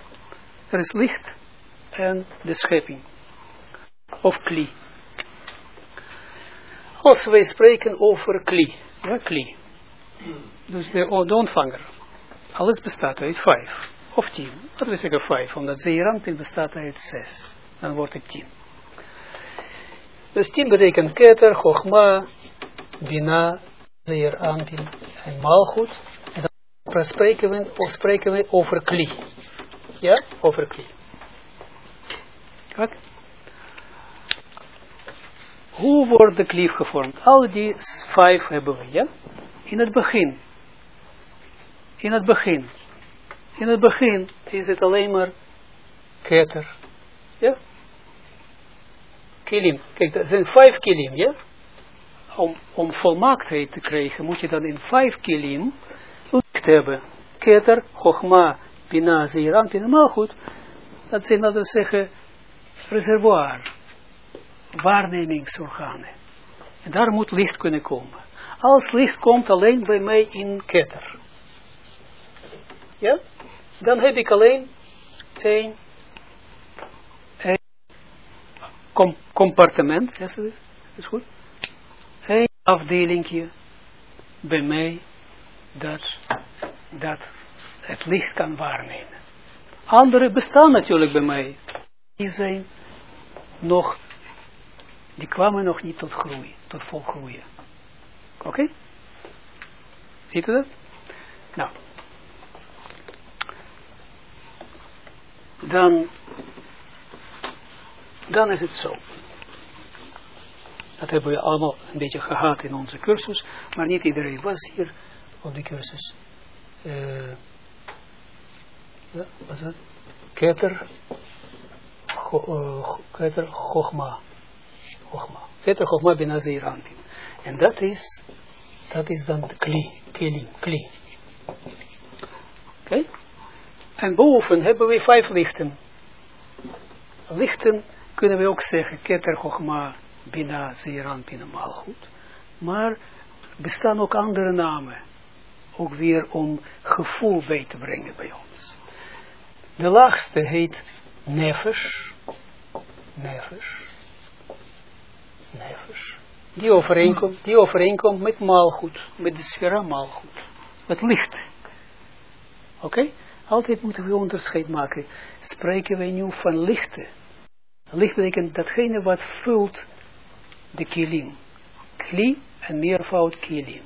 Er is licht en de schepping. Of kli. Als wij spreken over kli. Ja, kli. Dus de, de ontvanger. Alles bestaat uit vijf of tien. Laten we zeggen vijf, omdat Zeeranpin bestaat uit zes. Dan wordt het tien. Dus tien betekent keter, chogma, bina, Zeeranpin en malchut. En dan spreken we, spreken we over kli. Ja, over kli. Hoe wordt de klief gevormd? Al die vijf hebben we, ja? In het begin. In het begin in het begin is het alleen maar keter. Ja? Kilim. Kijk, dat zijn vijf kilim, ja? Om, om volmaaktheid te krijgen, moet je dan in vijf kilim licht hebben. Keter, Chogma, Bina, Zeeran, Pina, maar goed. Dat zijn, laten zeggen, reservoir, waarnemingsorganen. En daar moet licht kunnen komen. Als licht komt alleen bij mij in ketter. Ja? Dan heb ik alleen één, één com compartiment. Is goed? Eén afdelingje bij mij dat, dat het licht kan waarnemen. Andere bestaan natuurlijk bij mij. Die zijn nog, die kwamen nog niet tot groei, tot volgroeien. Oké? Ziet u dat? Nou. Dan, dan is het zo. Dat hebben we allemaal een beetje gehad in onze cursus, maar niet iedereen was hier op die cursus. Uh, ja, wat is dat? Uh, Keter Chogma. Chogma. Keter Chogma. En dat is, dat is dan de kli, kelim, kli. Oké? En boven hebben we vijf lichten. Lichten kunnen we ook zeggen, Keter Chogma Bina Zeeranpin goed. Maar bestaan ook andere namen. Ook weer om gevoel bij te brengen bij ons. De laagste heet Nefesh. Nefesh. Nefesh. Die overeenkomt, die overeenkomt met maalgoed. Met de sfera maalgoed. Met licht. Oké? Altijd moeten we onderscheid maken. Spreken wij nu van lichten. Licht betekent datgene wat vult de kilim. Kli en meervoud kilim.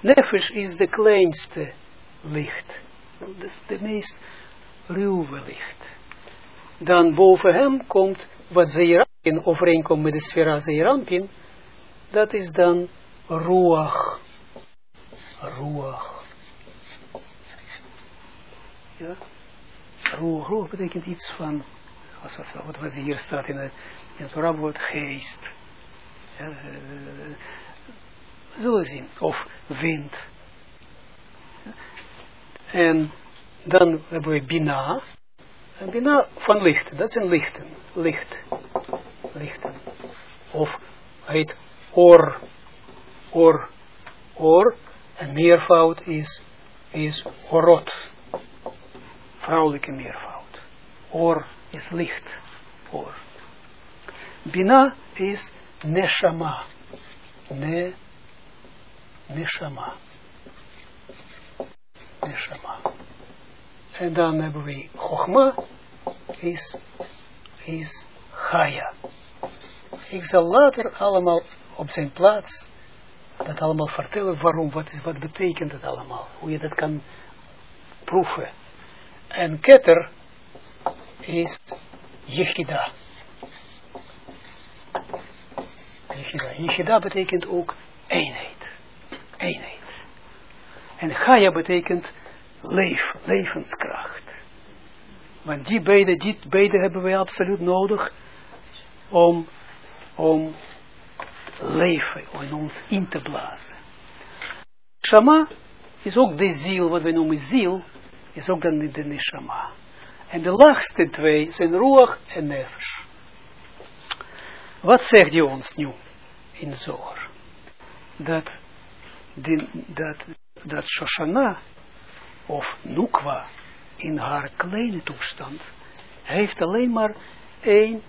Nefesh is de kleinste licht. De meest ruwe licht. Dan boven hem komt wat Zeerampin overeenkomt met de sfera Zeerampin. Dat is dan Ruach. Ruach. Ja. Ruach, ruach betekent iets van, wat, wat hier staat in het, in het woord geest. Ja, uh, zien. Of wind. En dan hebben we Bina. Bina van licht. Dat zijn lichten. Licht. Lichten. Of heet Or. Or. Or. En meervoud is, is Orot. Vrouwelijke meervoud. Or is licht. Or. Bina is Neshama. Ne, Neshama. Neshama. En dan hebben we Chogma, is, is Chaya. Ik zal later allemaal op zijn plaats dat allemaal vertellen waarom, wat, is, wat betekent het allemaal, hoe je dat kan proeven. En Keter is Yechida. Yechida. Yechida betekent ook eenheid. Eenheid. En Chaya betekent leef, levenskracht. Want die beide, die beide hebben wij absoluut nodig om, om leven, om ons in te blazen. Shama is ook de ziel, wat we noemen ziel, is ook dan de neshama. En de laagste twee zijn ruach en nefesh. Wat zegt hij ons nu in zoger? Dat, dat, dat Shoshana of Nukwa in haar kleine toestand heeft alleen maar één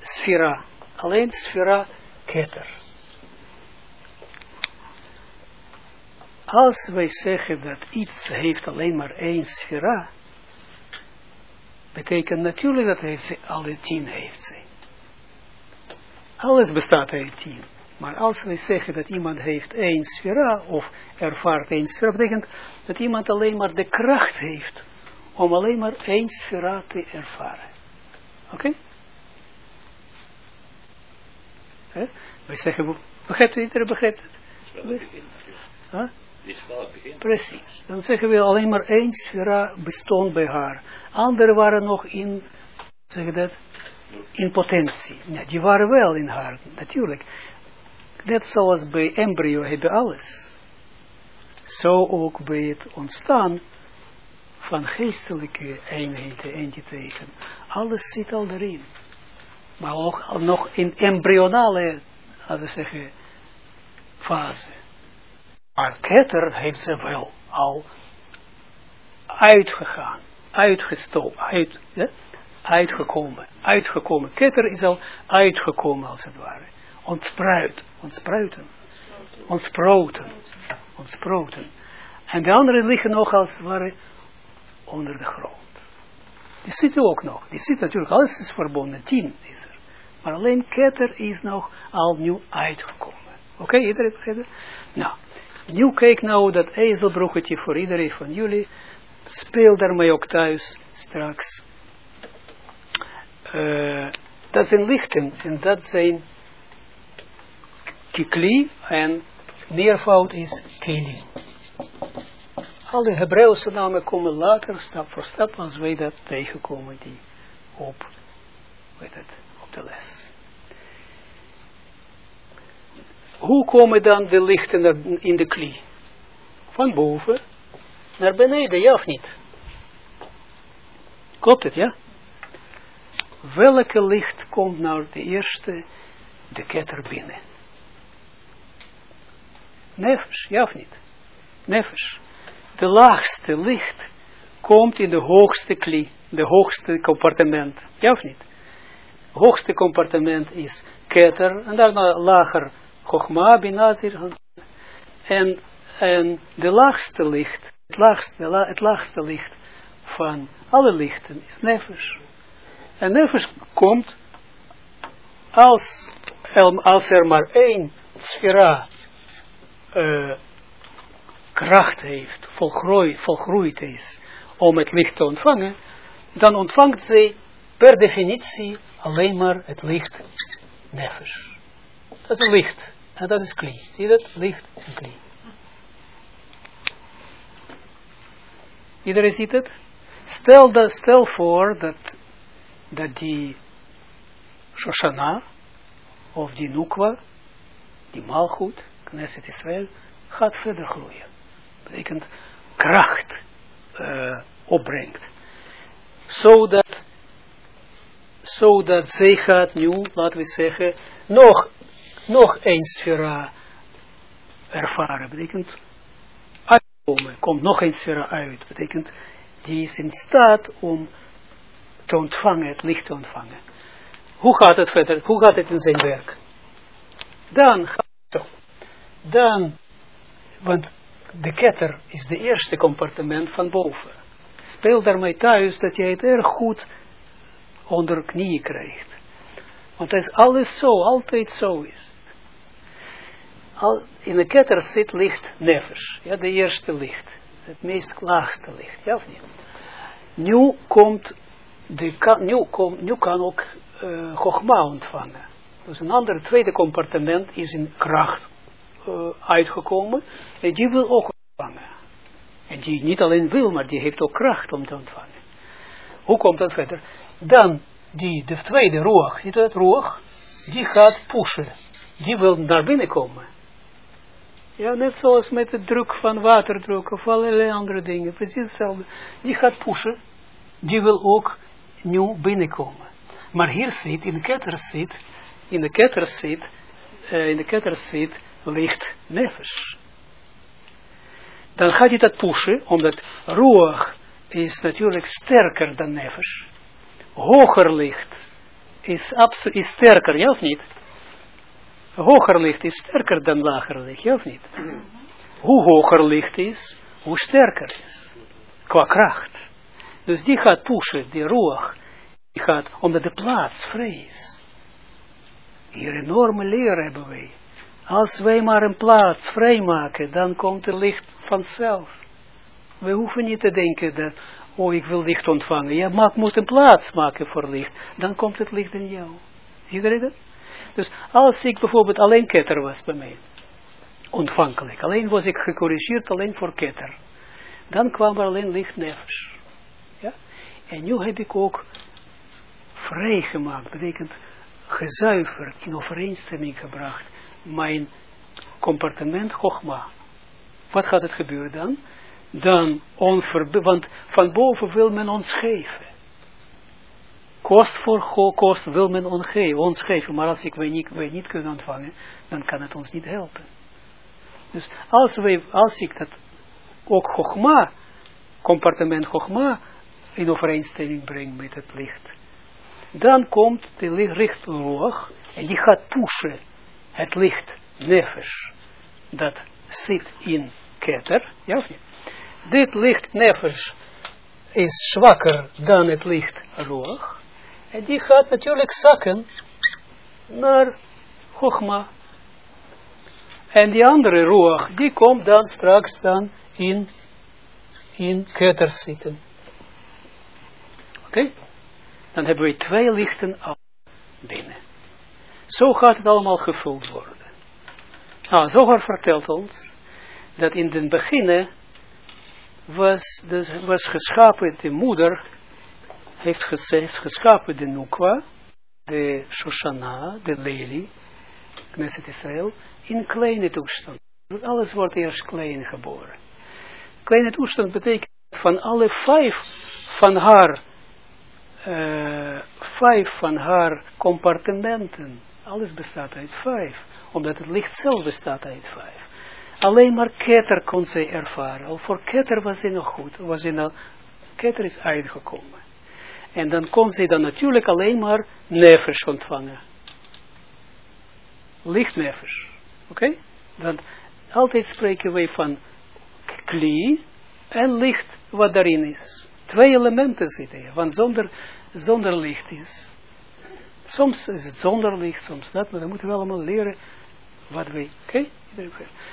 sfera, alleen sfera ketter. Als wij zeggen dat iets heeft alleen maar één sfera, betekent natuurlijk dat heeft ze alle tien heeft ze. Alles bestaat uit tien. Maar als we zeggen dat iemand heeft één sfera, of ervaart één sfera, betekent dat iemand alleen maar de kracht heeft om alleen maar één sfera te ervaren. Oké? Okay? Wij zeggen, begrijpt u iedereen begrijpt het? Huh? Precies. Dan zeggen we alleen maar één sfera bestond bij haar. Anderen waren nog in, zeg dat, in potentie. Ja, die waren wel in haar, natuurlijk. Net zoals bij embryo hebben alles. Zo ook bij het ontstaan van geestelijke eenheden, entiteiten. Alles zit al erin. Maar ook nog in embryonale, laten we zeggen, fase. Maar Keter heeft ze wel al uitgegaan, uitgestoken, uit, ja? uitgekomen, uitgekomen. Keter is al uitgekomen als het ware. Ontspruit, ontspruiten, ontsproten, ontsproten. En de anderen liggen nog als het ware onder de grond. Die zitten ook nog. Die zitten natuurlijk, alles is verbonden, tien is er. Maar alleen Keter is nog al nieuw uitgekomen. Oké, iedereen begrepen? Nou, nu kijk nou dat ezelbroeketje voor iedereen van jullie. Speel daarmee ook thuis straks. Uh, dat zijn lichten en dat zijn kikli en meervoud is keli. Alle Hebreeuwse namen komen later, stap voor stap, als wij dat tegenkomen, die op, weet het, op de les. Hoe komen dan de lichten in de klie? Van boven naar beneden, ja of niet? Klopt het, ja? Welke licht komt nou de eerste, de ketter binnen? Nefesh, ja of niet? Nefesh. De laagste licht komt in de hoogste klie, de hoogste compartiment, ja of niet? hoogste compartiment is ketter, en daarna lager Chogma, Binazir, en, en de laagste licht, het laagste, la, het laagste licht van alle lichten is Nefesh. En Nefesh komt als, als er maar één sfera uh, kracht heeft, volgroeid, volgroeid is, om het licht te ontvangen, dan ontvangt zij per definitie alleen maar het licht Nefesh. Dat is licht. En dat is kli. Zie je dat? Licht en kli. Iedereen ziet het? Stel, dat, stel voor dat, dat die Shoshana, of die Nukwa, die Malchut, Knesset Israël, gaat verder groeien. Betekent kracht uh, opbrengt. Zodat, zodat zij gaat nu, laten we zeggen, nog nog een sfera ervaren. Betekent uitkomen. Komt nog een sfera uit. Betekent die is in staat om te ontvangen, het licht te ontvangen. Hoe gaat het verder? Hoe gaat het in zijn werk? Dan gaat het zo. Dan, want de ketter is de eerste compartiment van boven. Speel daarmee thuis dat jij het erg goed onder knieën krijgt. Want is alles zo, altijd zo is al, in de ketter zit licht nefesh, ja, de eerste licht, het meest laagste licht, ja of? Nu komt, de, nu, kom, nu kan ook uh, Chogma ontvangen. Dus een ander tweede compartiment is in kracht uh, uitgekomen, en die wil ook ontvangen. En die niet alleen wil, maar die heeft ook kracht om te ontvangen. Hoe komt dat verder? Dan, die, de tweede roog, ziet dat roog? Die gaat pushen. Die wil naar binnen komen. Ja, net zoals met de druk van waterdruk of allerlei andere dingen. Precies hetzelfde. Die gaat pushen. Die wil ook nieuw binnenkomen. Maar hier zit, in de ketter zit, in de ketter zit, uh, in de ketter zit licht nefesh. Dan gaat hij dat pushen, omdat roer is natuurlijk sterker dan nefesh. Hoger licht is, is sterker, ja of niet? hoger licht is sterker dan lager licht, ja of niet? Hoe hoger licht is, hoe sterker is. Qua kracht. Dus die gaat pushen, die roeg, die gaat, omdat de plaats vrij is. Hier enorme leer hebben. Als wij maar een plaats vrijmaken, dan komt het licht vanzelf. We hoeven niet te denken dat, oh ik wil licht ontvangen. Ja, maar moet een plaats maken voor licht. Dan komt het licht in jou. Zie je dat? Dus als ik bijvoorbeeld alleen ketter was bij mij, ontvankelijk, alleen was ik gecorrigeerd alleen voor ketter, dan kwam er alleen licht nefesh. Ja? En nu heb ik ook vrijgemaakt, betekent gezuiverd, in overeenstemming gebracht, mijn comportement Chogma. Wat gaat het gebeuren dan? dan want van boven wil men ons geven. Kost voor kost wil men ons geven, maar als ik wij niet, wij niet kunnen ontvangen, dan kan het ons niet helpen. Dus als, wij, als ik dat ook Chogma, compartiment Chogma, in overeenstemming breng met het licht, dan komt de licht roog en die gaat pushen het licht nefesh, dat zit in keter, ja of niet? Dit licht nefesh is zwakker dan het licht roog, en die gaat natuurlijk zakken naar Chogma. En die andere roog, die komt dan straks dan in, in keter zitten. Oké? Dan hebben we twee lichten al binnen. Zo gaat het allemaal gevuld worden. Nou, Zogar vertelt ons dat in den beginnen was, dus was geschapen, de moeder heeft, geschapen de Nukwa, de Shoshana, de Lely, Knesset Israël, in kleine toestand. Alles wordt eerst klein geboren. Kleine toestand betekent van alle vijf van haar, uh, vijf van haar compartimenten, alles bestaat uit vijf, omdat het licht zelf bestaat uit vijf. Alleen maar Keter kon zij ervaren. Al voor Keter was ze nog goed. Was ze nog, Keter is uitgekomen. En dan kon ze dan natuurlijk alleen maar nevers ontvangen. Licht nevers. Oké? Dan altijd spreken wij van kli en licht wat daarin is. Twee elementen zitten hier. Want zonder, zonder licht is. Soms is het zonder licht, soms dat. Maar dan moeten we allemaal leren wat wij. Oké?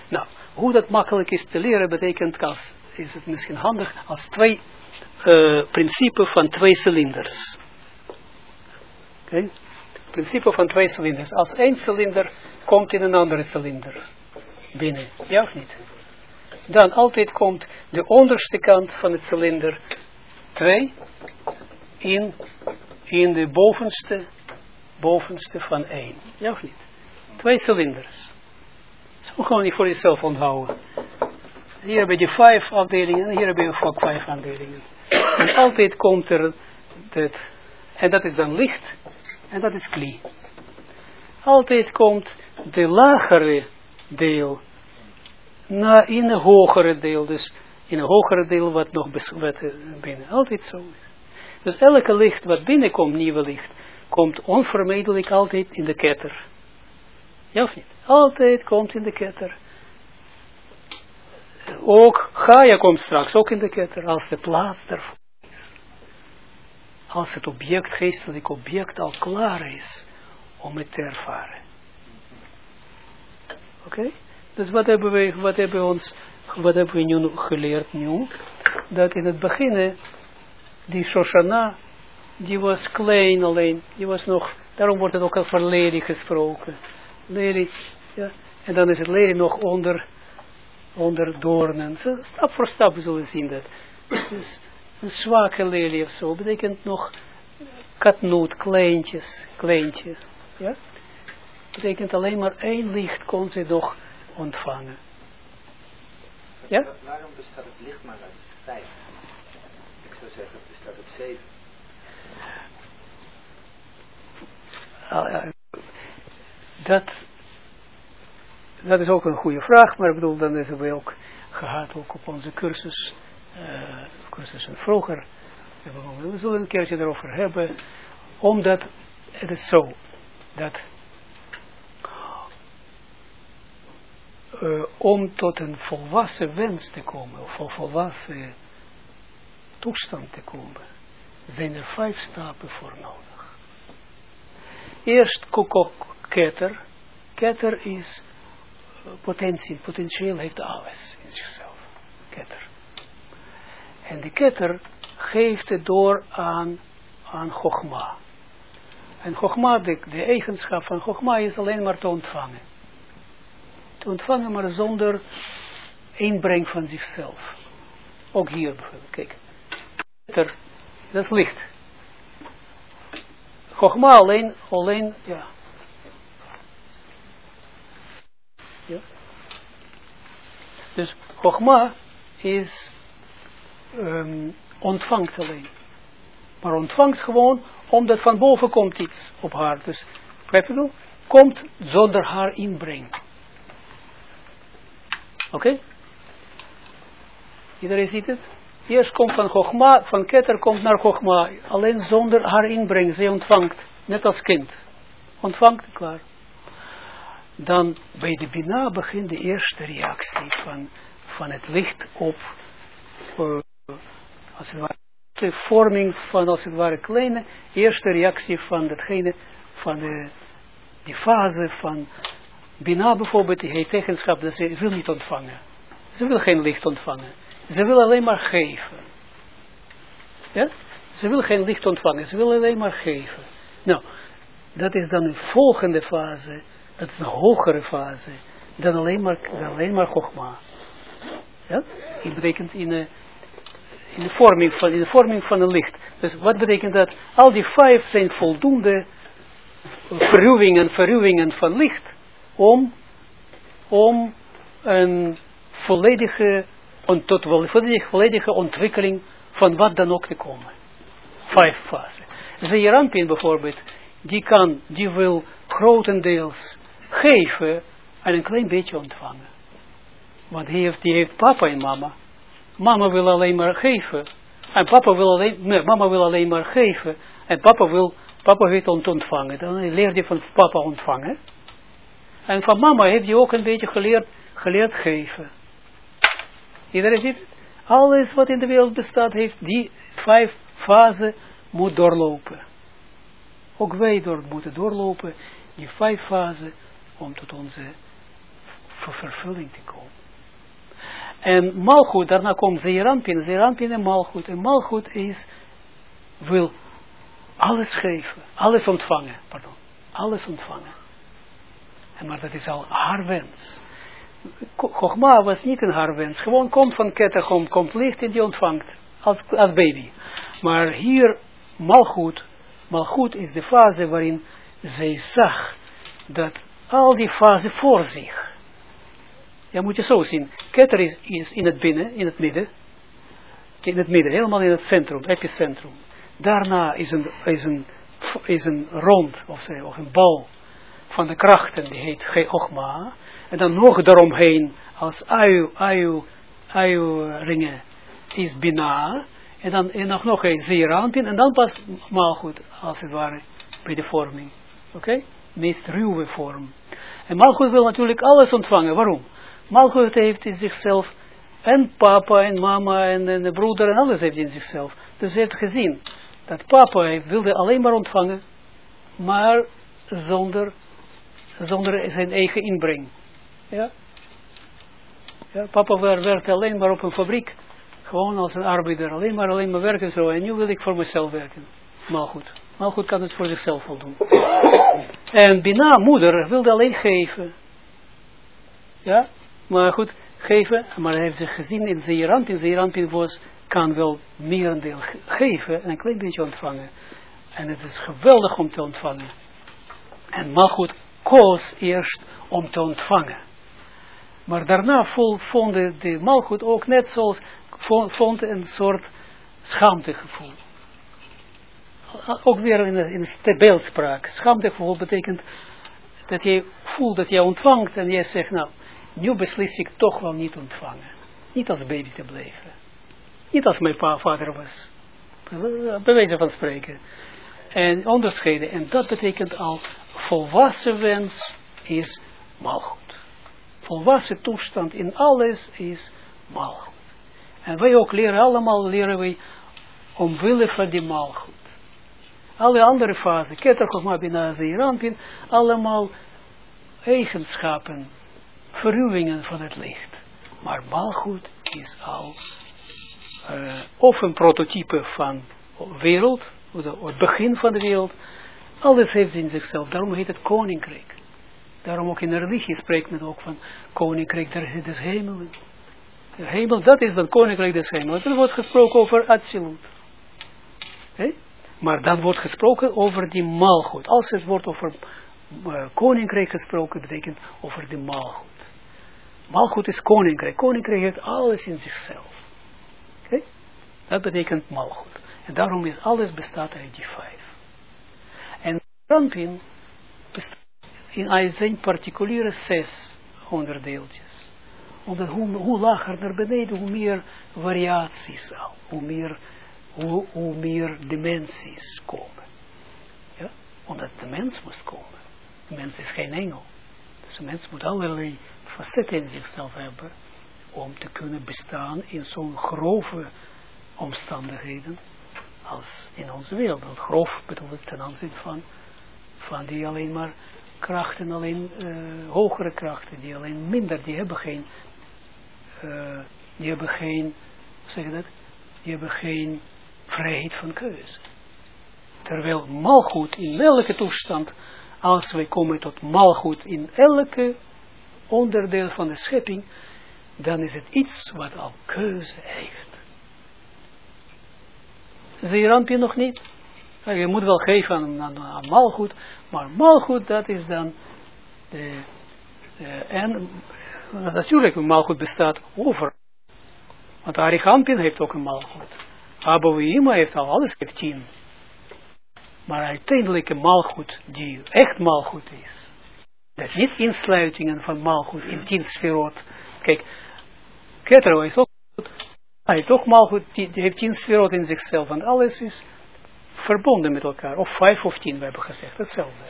Nou, hoe dat makkelijk is te leren betekent als, is het misschien handig als twee uh, principe van twee cilinders. Oké? Okay? Principe van twee cilinders. Als één cilinder komt in een andere cilinder binnen. Ja of niet? Dan altijd komt de onderste kant van het cilinder 2 in, in de bovenste, bovenste van 1. Ja of niet? Twee cilinders. Zo gewoon niet voor jezelf onthouden. Hier heb je vijf afdelingen en hier heb je vijf afdelingen. En altijd komt er dat, en dat is dan licht, en dat is kli. Altijd komt de lagere deel na in een hogere deel, dus in een hogere deel wat nog wat eh, binnen. Altijd zo. Dus elke licht wat binnenkomt, nieuwe licht, komt onvermijdelijk altijd in de ketter. Ja of niet? Altijd komt in de ketter. Ook Gaia komt straks ook in de ketter als de plaats daarvoor is. Als het object, geestelijk object al klaar is om het te ervaren. Oké? Dus wat hebben we, wat hebben ons, wat hebben we nu geleerd nu? Dat in het begin, die Shoshana, die was klein alleen, die was nog, daarom wordt het ook al verleden gesproken. Lely, ja, en dan is het lely nog onder onder doornen. Stap voor stap zullen we zien dat. Dus een zwakke lelie of zo betekent nog katnoot, kleintjes, kleintje. Ja? Betekent alleen maar één licht kon ze nog ontvangen. Ja? Waarom bestaat het licht maar uit vijf? Ik zou zeggen, bestaat uit zeven. Dat dat is ook een goede vraag, maar ik bedoel, dan hebben we ook gehad ook op onze cursus, uh, cursussen vroeger. We zullen een keertje erover hebben, omdat het is zo, dat uh, om tot een volwassen wens te komen, of een volwassen toestand te komen, zijn er vijf stappen voor nodig. Eerst kokok ketter. Ketter is potentie, potentieel heeft alles in zichzelf. Ketter. En die ketter geeft het door aan, aan Chogma. En Chogma, de, de eigenschap van Chogma is alleen maar te ontvangen. Te ontvangen, maar zonder inbreng van zichzelf. Ook hier bijvoorbeeld, kijk. Ketter, dat is licht. Chogma alleen, alleen, ja, Ja. Dus Chogma is ehm, ontvangt alleen. Maar ontvangt gewoon omdat van boven komt iets op haar. Dus, begrijp? Komt zonder haar inbreng. Oké? Iedereen ziet het? Eerst komt van Chogma, van Keter komt naar Chogma. Alleen zonder haar inbreng. Zij ontvangt. Net als kind. Ontvangt, klaar. Dan bij de Bina begint de eerste reactie van, van het licht op, uh, als het ware, de vorming van, als het ware, kleine, eerste reactie van datgene, van de, die fase van Bina bijvoorbeeld, die heeft tegenschap dat ze wil niet ontvangen. Ze wil geen licht ontvangen. Ze wil alleen maar geven. Ja? Ze wil geen licht ontvangen. Ze wil alleen maar geven. Nou, dat is dan een volgende fase. Dat is een hogere fase. Dan alleen maar, dan alleen maar Chogma. Ja? Het betekent in de, in, de vorming van, in de vorming van een licht. Dus wat betekent dat? Al die vijf zijn voldoende verruwingen, verruwingen van licht. Om, om een volledige, tot volledige, ontwikkeling van wat dan ook te komen. Vijf fasen. Zeerampin bijvoorbeeld, die kan, die wil grotendeels geven en een klein beetje ontvangen. Want die heeft, die heeft papa en mama. Mama wil alleen maar geven. En papa wil alleen, nee, mama wil alleen maar geven. En papa wil, papa weet om ontvangen. Dan leert hij van papa ontvangen. En van mama heeft hij ook een beetje geleerd, geleerd geven. Iedereen ziet? Alles wat in de wereld bestaat heeft die vijf fasen moet doorlopen. Ook wij door, moeten doorlopen die vijf fasen om tot onze vervulling te komen. En malgoed, daarna komt Zeerampin, Zeerampin en malgoed. En malgoed is, wil alles geven, alles ontvangen, pardon, alles ontvangen. En maar dat is al haar wens. Chogma was niet een haar wens, gewoon komt van Ketachom, komt licht en die ontvangt, als, als baby. Maar hier, malgoed, malgoed is de fase waarin zij zag dat al die fase voor zich. Ja, moet je zo zien. Keter is, in het binnen, in het midden. In het midden, helemaal in het centrum, epicentrum. Daarna is een, is een, is een rond, of, of een bal van de krachten, die heet Geogma. En dan nog daaromheen, als aju, aju, aju ringen, is Bina. En dan en nog, nog een Zeeranpin. En dan pas goed als het ware, bij de vorming. Oké? Okay? Meest ruwe vorm. En Malchut wil natuurlijk alles ontvangen. Waarom? Malchut heeft in zichzelf en papa en mama en, en de broeder en alles heeft in zichzelf. Dus hij heeft gezien dat papa wilde alleen maar ontvangen, maar zonder, zonder zijn eigen inbreng. Ja? ja papa werkte alleen maar op een fabriek, gewoon als een arbeider, alleen maar, alleen maar werken zo. En nu wil ik voor mezelf werken. Maar goed, maar goed kan het voor zichzelf wel doen. En Bina, moeder, wilde alleen geven. Ja, maar goed, geven, maar hij heeft zich gezien in Zeerampin. Zeerampin was, kan wel meer een deel geven en een klein beetje ontvangen. En het is geweldig om te ontvangen. En Malchut koos eerst om te ontvangen. Maar daarna vond de, de Malchut ook net zoals, vond een soort schaamtegevoel. Ook weer in een, in beeldspraak. Schaamtegevoel betekent dat je voelt dat je ontvangt en je zegt, nou, nu beslis ik toch wel niet ontvangen. Niet als baby te blijven. Niet als mijn pa, vader was. Bij wijze van spreken. En onderscheiden. En dat betekent al, volwassen wens is malgoed. Volwassen toestand in alles is malgoed. En wij ook leren, allemaal leren wij omwille van die malgoed. Alle andere fasen, keter, bina, zeerampin, allemaal eigenschappen verruwingen van het licht. Maar malgoed is al uh, of een prototype van wereld, het begin van de wereld. Alles heeft in zichzelf, daarom heet het koninkrijk. Daarom ook in de religie spreekt men ook van koninkrijk des hemelen. De hemel, dat is dan koninkrijk des hemelen. Er wordt gesproken over. Okay? Maar dan wordt gesproken over die maalgoed. Als het wordt over uh, koninkrijk gesproken, betekent over de maalgoed. Malchut is koninkrijk. Koninkrijk heeft alles in zichzelf. Dat betekent malgoed. En daarom is alles bestaat uit die vijf. En Rampin bestaat in uit zijn particuliere zes onderdeeltjes. Omdat hoe, hoe lager naar beneden, hoe meer variaties al, hoe meer, hoe, hoe meer dimensies komen. Ja? Omdat de mens moest komen. De mens is geen engel. Dus de mens moet allerlei facetten in zichzelf hebben om te kunnen bestaan in zo'n grove omstandigheden als in onze wereld. Want grof bedoel ik ten aanzien van, van die alleen maar krachten, alleen uh, hogere krachten, die alleen minder, die hebben geen, uh, die hebben geen, zeg je dat, die hebben geen vrijheid van keuze. Terwijl malgoed in welke toestand, als wij komen tot malgoed in elke onderdeel van de schepping, dan is het iets wat al keuze heeft. Zie je nog niet? Je moet wel geven aan, aan, aan malgoed, maar malgoed dat is dan de, de en natuurlijk een malgoed bestaat over. Want Arichampin heeft ook een malgoed. Abouima heeft al alles, heeft. Maar uiteindelijk een malgoed die echt malgoed is. Dat niet insluitingen van malgoed in tien sferot. Kijk, Ketero is ook goed. Hij heeft ook malgoed, die, heeft tien sferot in zichzelf. Want alles is verbonden met elkaar. Of vijf of tien, we hebben gezegd, hetzelfde.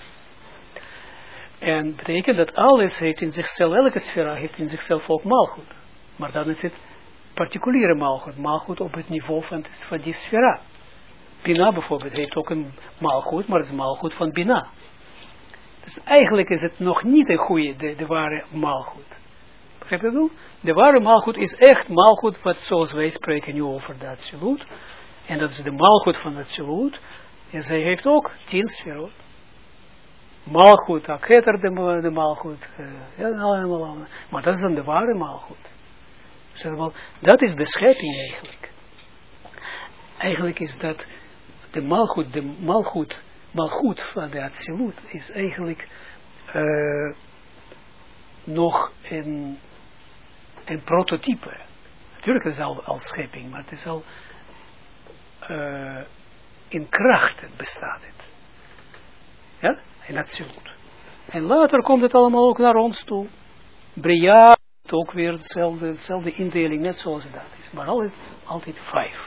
En betekent dat alles heeft in zichzelf, elke sfera heeft in zichzelf ook maalgoed. Maar dan is het particuliere maalgoed, maalgoed op het niveau van, van die sfera. Bina bijvoorbeeld heeft ook een maalgoed, maar het is maalgoed van Bina. Dus eigenlijk is het nog niet een goede, de, de ware maalgoed. Begrijp je dat? De ware maalgoed is echt maalgoed, wat zoals wij spreken nu over dat absoluut. En dat is de maalgoed van het absoluut. En zij heeft ook tien sferot. Maalgoed, aketer de, de maalgoed. Uh, ja, allemaal, maar dat is dan de ware maalgoed. Dat is de schepping eigenlijk. Eigenlijk is dat de maalgoed, de maalgoed, maalgoed van de absolute is eigenlijk uh, nog een, een prototype. Natuurlijk is het al, al schepping, maar het is al uh, in krachten bestaat het. Ja, in absolute. En later komt het allemaal ook naar ons toe. Bria, ook weer hetzelfde indeling, net zoals het dat is. Maar altijd, altijd vijf.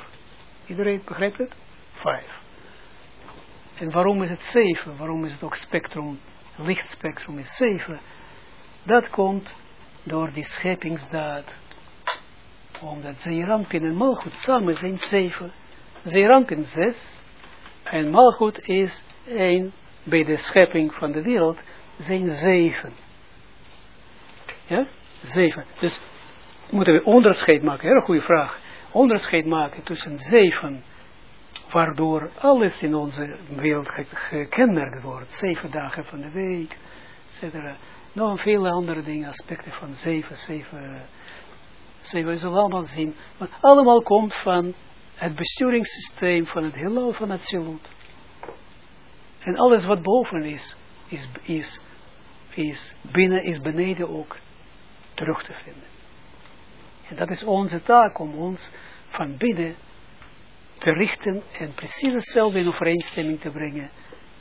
Iedereen begrijpt het? Vijf. En waarom is het zeven? Waarom is het ook spectrum, lichtspectrum is zeven? Dat komt door die scheppingsdaad. Omdat Zeerampin en Malchut samen zijn zeven. Zeerampin zes. En Malchut is één bij de schepping van de wereld zijn zeven. Ja? Zeven. Dus moeten we onderscheid maken. Heel goede vraag. Onderscheid maken tussen zeven, waardoor alles in onze wereld gekenmerkt wordt. Zeven dagen van de week, etc. Nog vele andere dingen, aspecten van zeven, zeven, zeven. We zullen allemaal zien. Maar allemaal komt van het besturingssysteem van het heelal van het absolute. En alles wat boven is, is, is, is binnen, is beneden ook terug te vinden. En dat is onze taak om ons van binnen te richten en precies hetzelfde in overeenstemming te brengen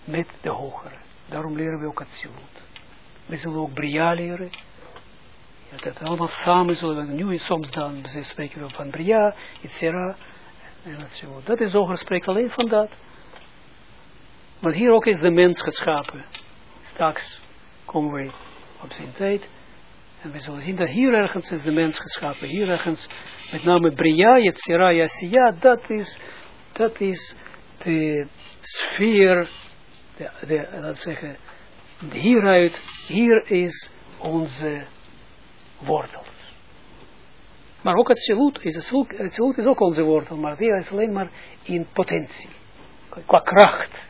met de hogere. Daarom leren we ook het Silut. We zullen ook Bria leren. Dat allemaal samen zullen we nu soms dan spreken we van Bria, Itzera Dat is zoger spreekt alleen van dat. Maar hier ook is de mens geschapen. Straks komen we op zijn tijd. En we zullen zien dat hier ergens is de mens geschapen. Hier ergens, met name Bria, Yetzira, Yasiya, dat is, dat is de sfeer, de, de, zeggen, hieruit, hier is onze wortels. Maar ook het silut is, het silut is ook onze wortel, maar die is alleen maar in potentie, qua kracht.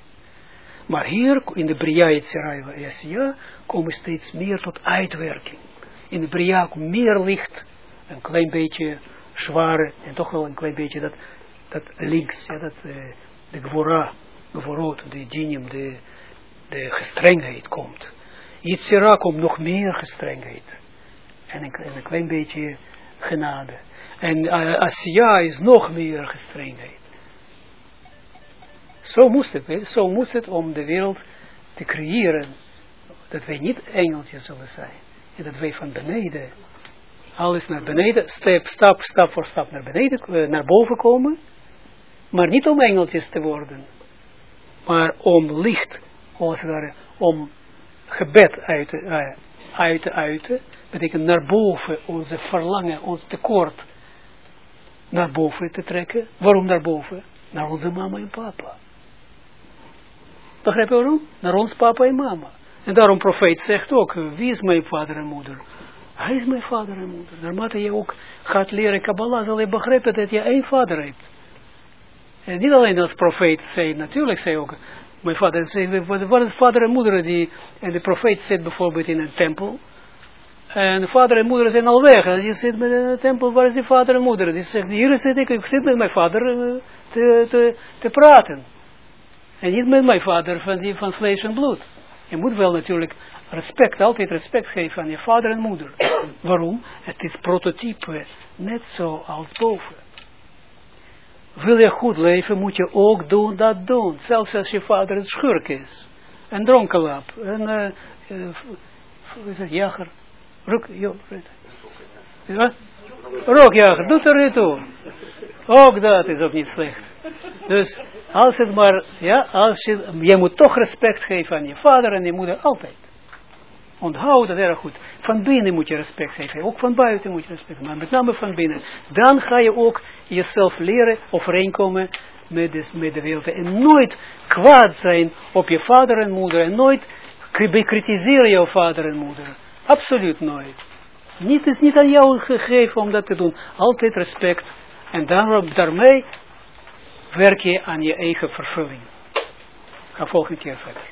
Maar hier, in de Bria Yitzhara Yasiya, komen steeds meer tot uitwerking. In de Bria komt meer licht, een klein beetje zware, en toch wel een klein beetje dat, dat links, ja, dat, uh, de Gvora, Gvorot, de Dinim, de, de gestrengheid komt. Yitzhara komt nog meer gestrengheid. En een, een klein beetje genade. En uh, Asiya is nog meer gestrengheid. Zo moest het, zo moest het om de wereld te creëren. Dat wij niet engeltjes zullen zijn. En dat wij van beneden, alles naar beneden, stap, stap, stap voor stap naar beneden, eh, naar boven komen. Maar niet om engeltjes te worden. Maar om licht, om gebed uit te uh, uiten, uiten. Betekent naar boven onze verlangen, ons tekort naar boven te trekken. Waarom naar boven? Naar onze mama en papa. Begrijp je waarom? Naar ons papa en mama. En daarom profeet zegt ook, wie is mijn vader en moeder? Hij is mijn vader en moeder. Naarmate je ook gaat leren Kabbalah, zal je begrijpen dat je één vader hebt. En niet alleen als profeet zei, natuurlijk zei ook, mijn vader zei, wat is vader en moeder die, en de profeet zit bijvoorbeeld in een tempel, en vader en moeder zijn al weg, en je zit met een tempel, waar is die vader en moeder? Die zegt, hier zit ik, ik zit met mijn vader eh, te, te, te praten. En niet met mijn vader van, die, van vlees en bloed. Je moet wel natuurlijk respect, altijd respect geven aan je vader en moeder. Waarom? Het is prototype, net zo als boven. Wil je goed leven, moet je ook doen dat doen. Zelfs als je vader een schurk is. Een dronkenlap. Een uh, uh, jager. Rook, jo, ja? Rookjager, doet er niet toe. Ook dat is ook niet slecht. Dus als het maar, ja, als je, je moet toch respect geven aan je vader en je moeder altijd. Onthoud dat erg goed. Van binnen moet je respect geven. Ook van buiten moet je respect geven. Maar met name van binnen. Dan ga je ook jezelf leren overeenkomen met de, met de wereld. En nooit kwaad zijn op je vader en moeder. En nooit bekritiseren jouw vader en moeder. Absoluut nooit. Niet, het is niet aan jou gegeven om dat te doen. Altijd respect. En daarom, daarmee werk je aan je eigen vervulling. Ga volgende keer verder.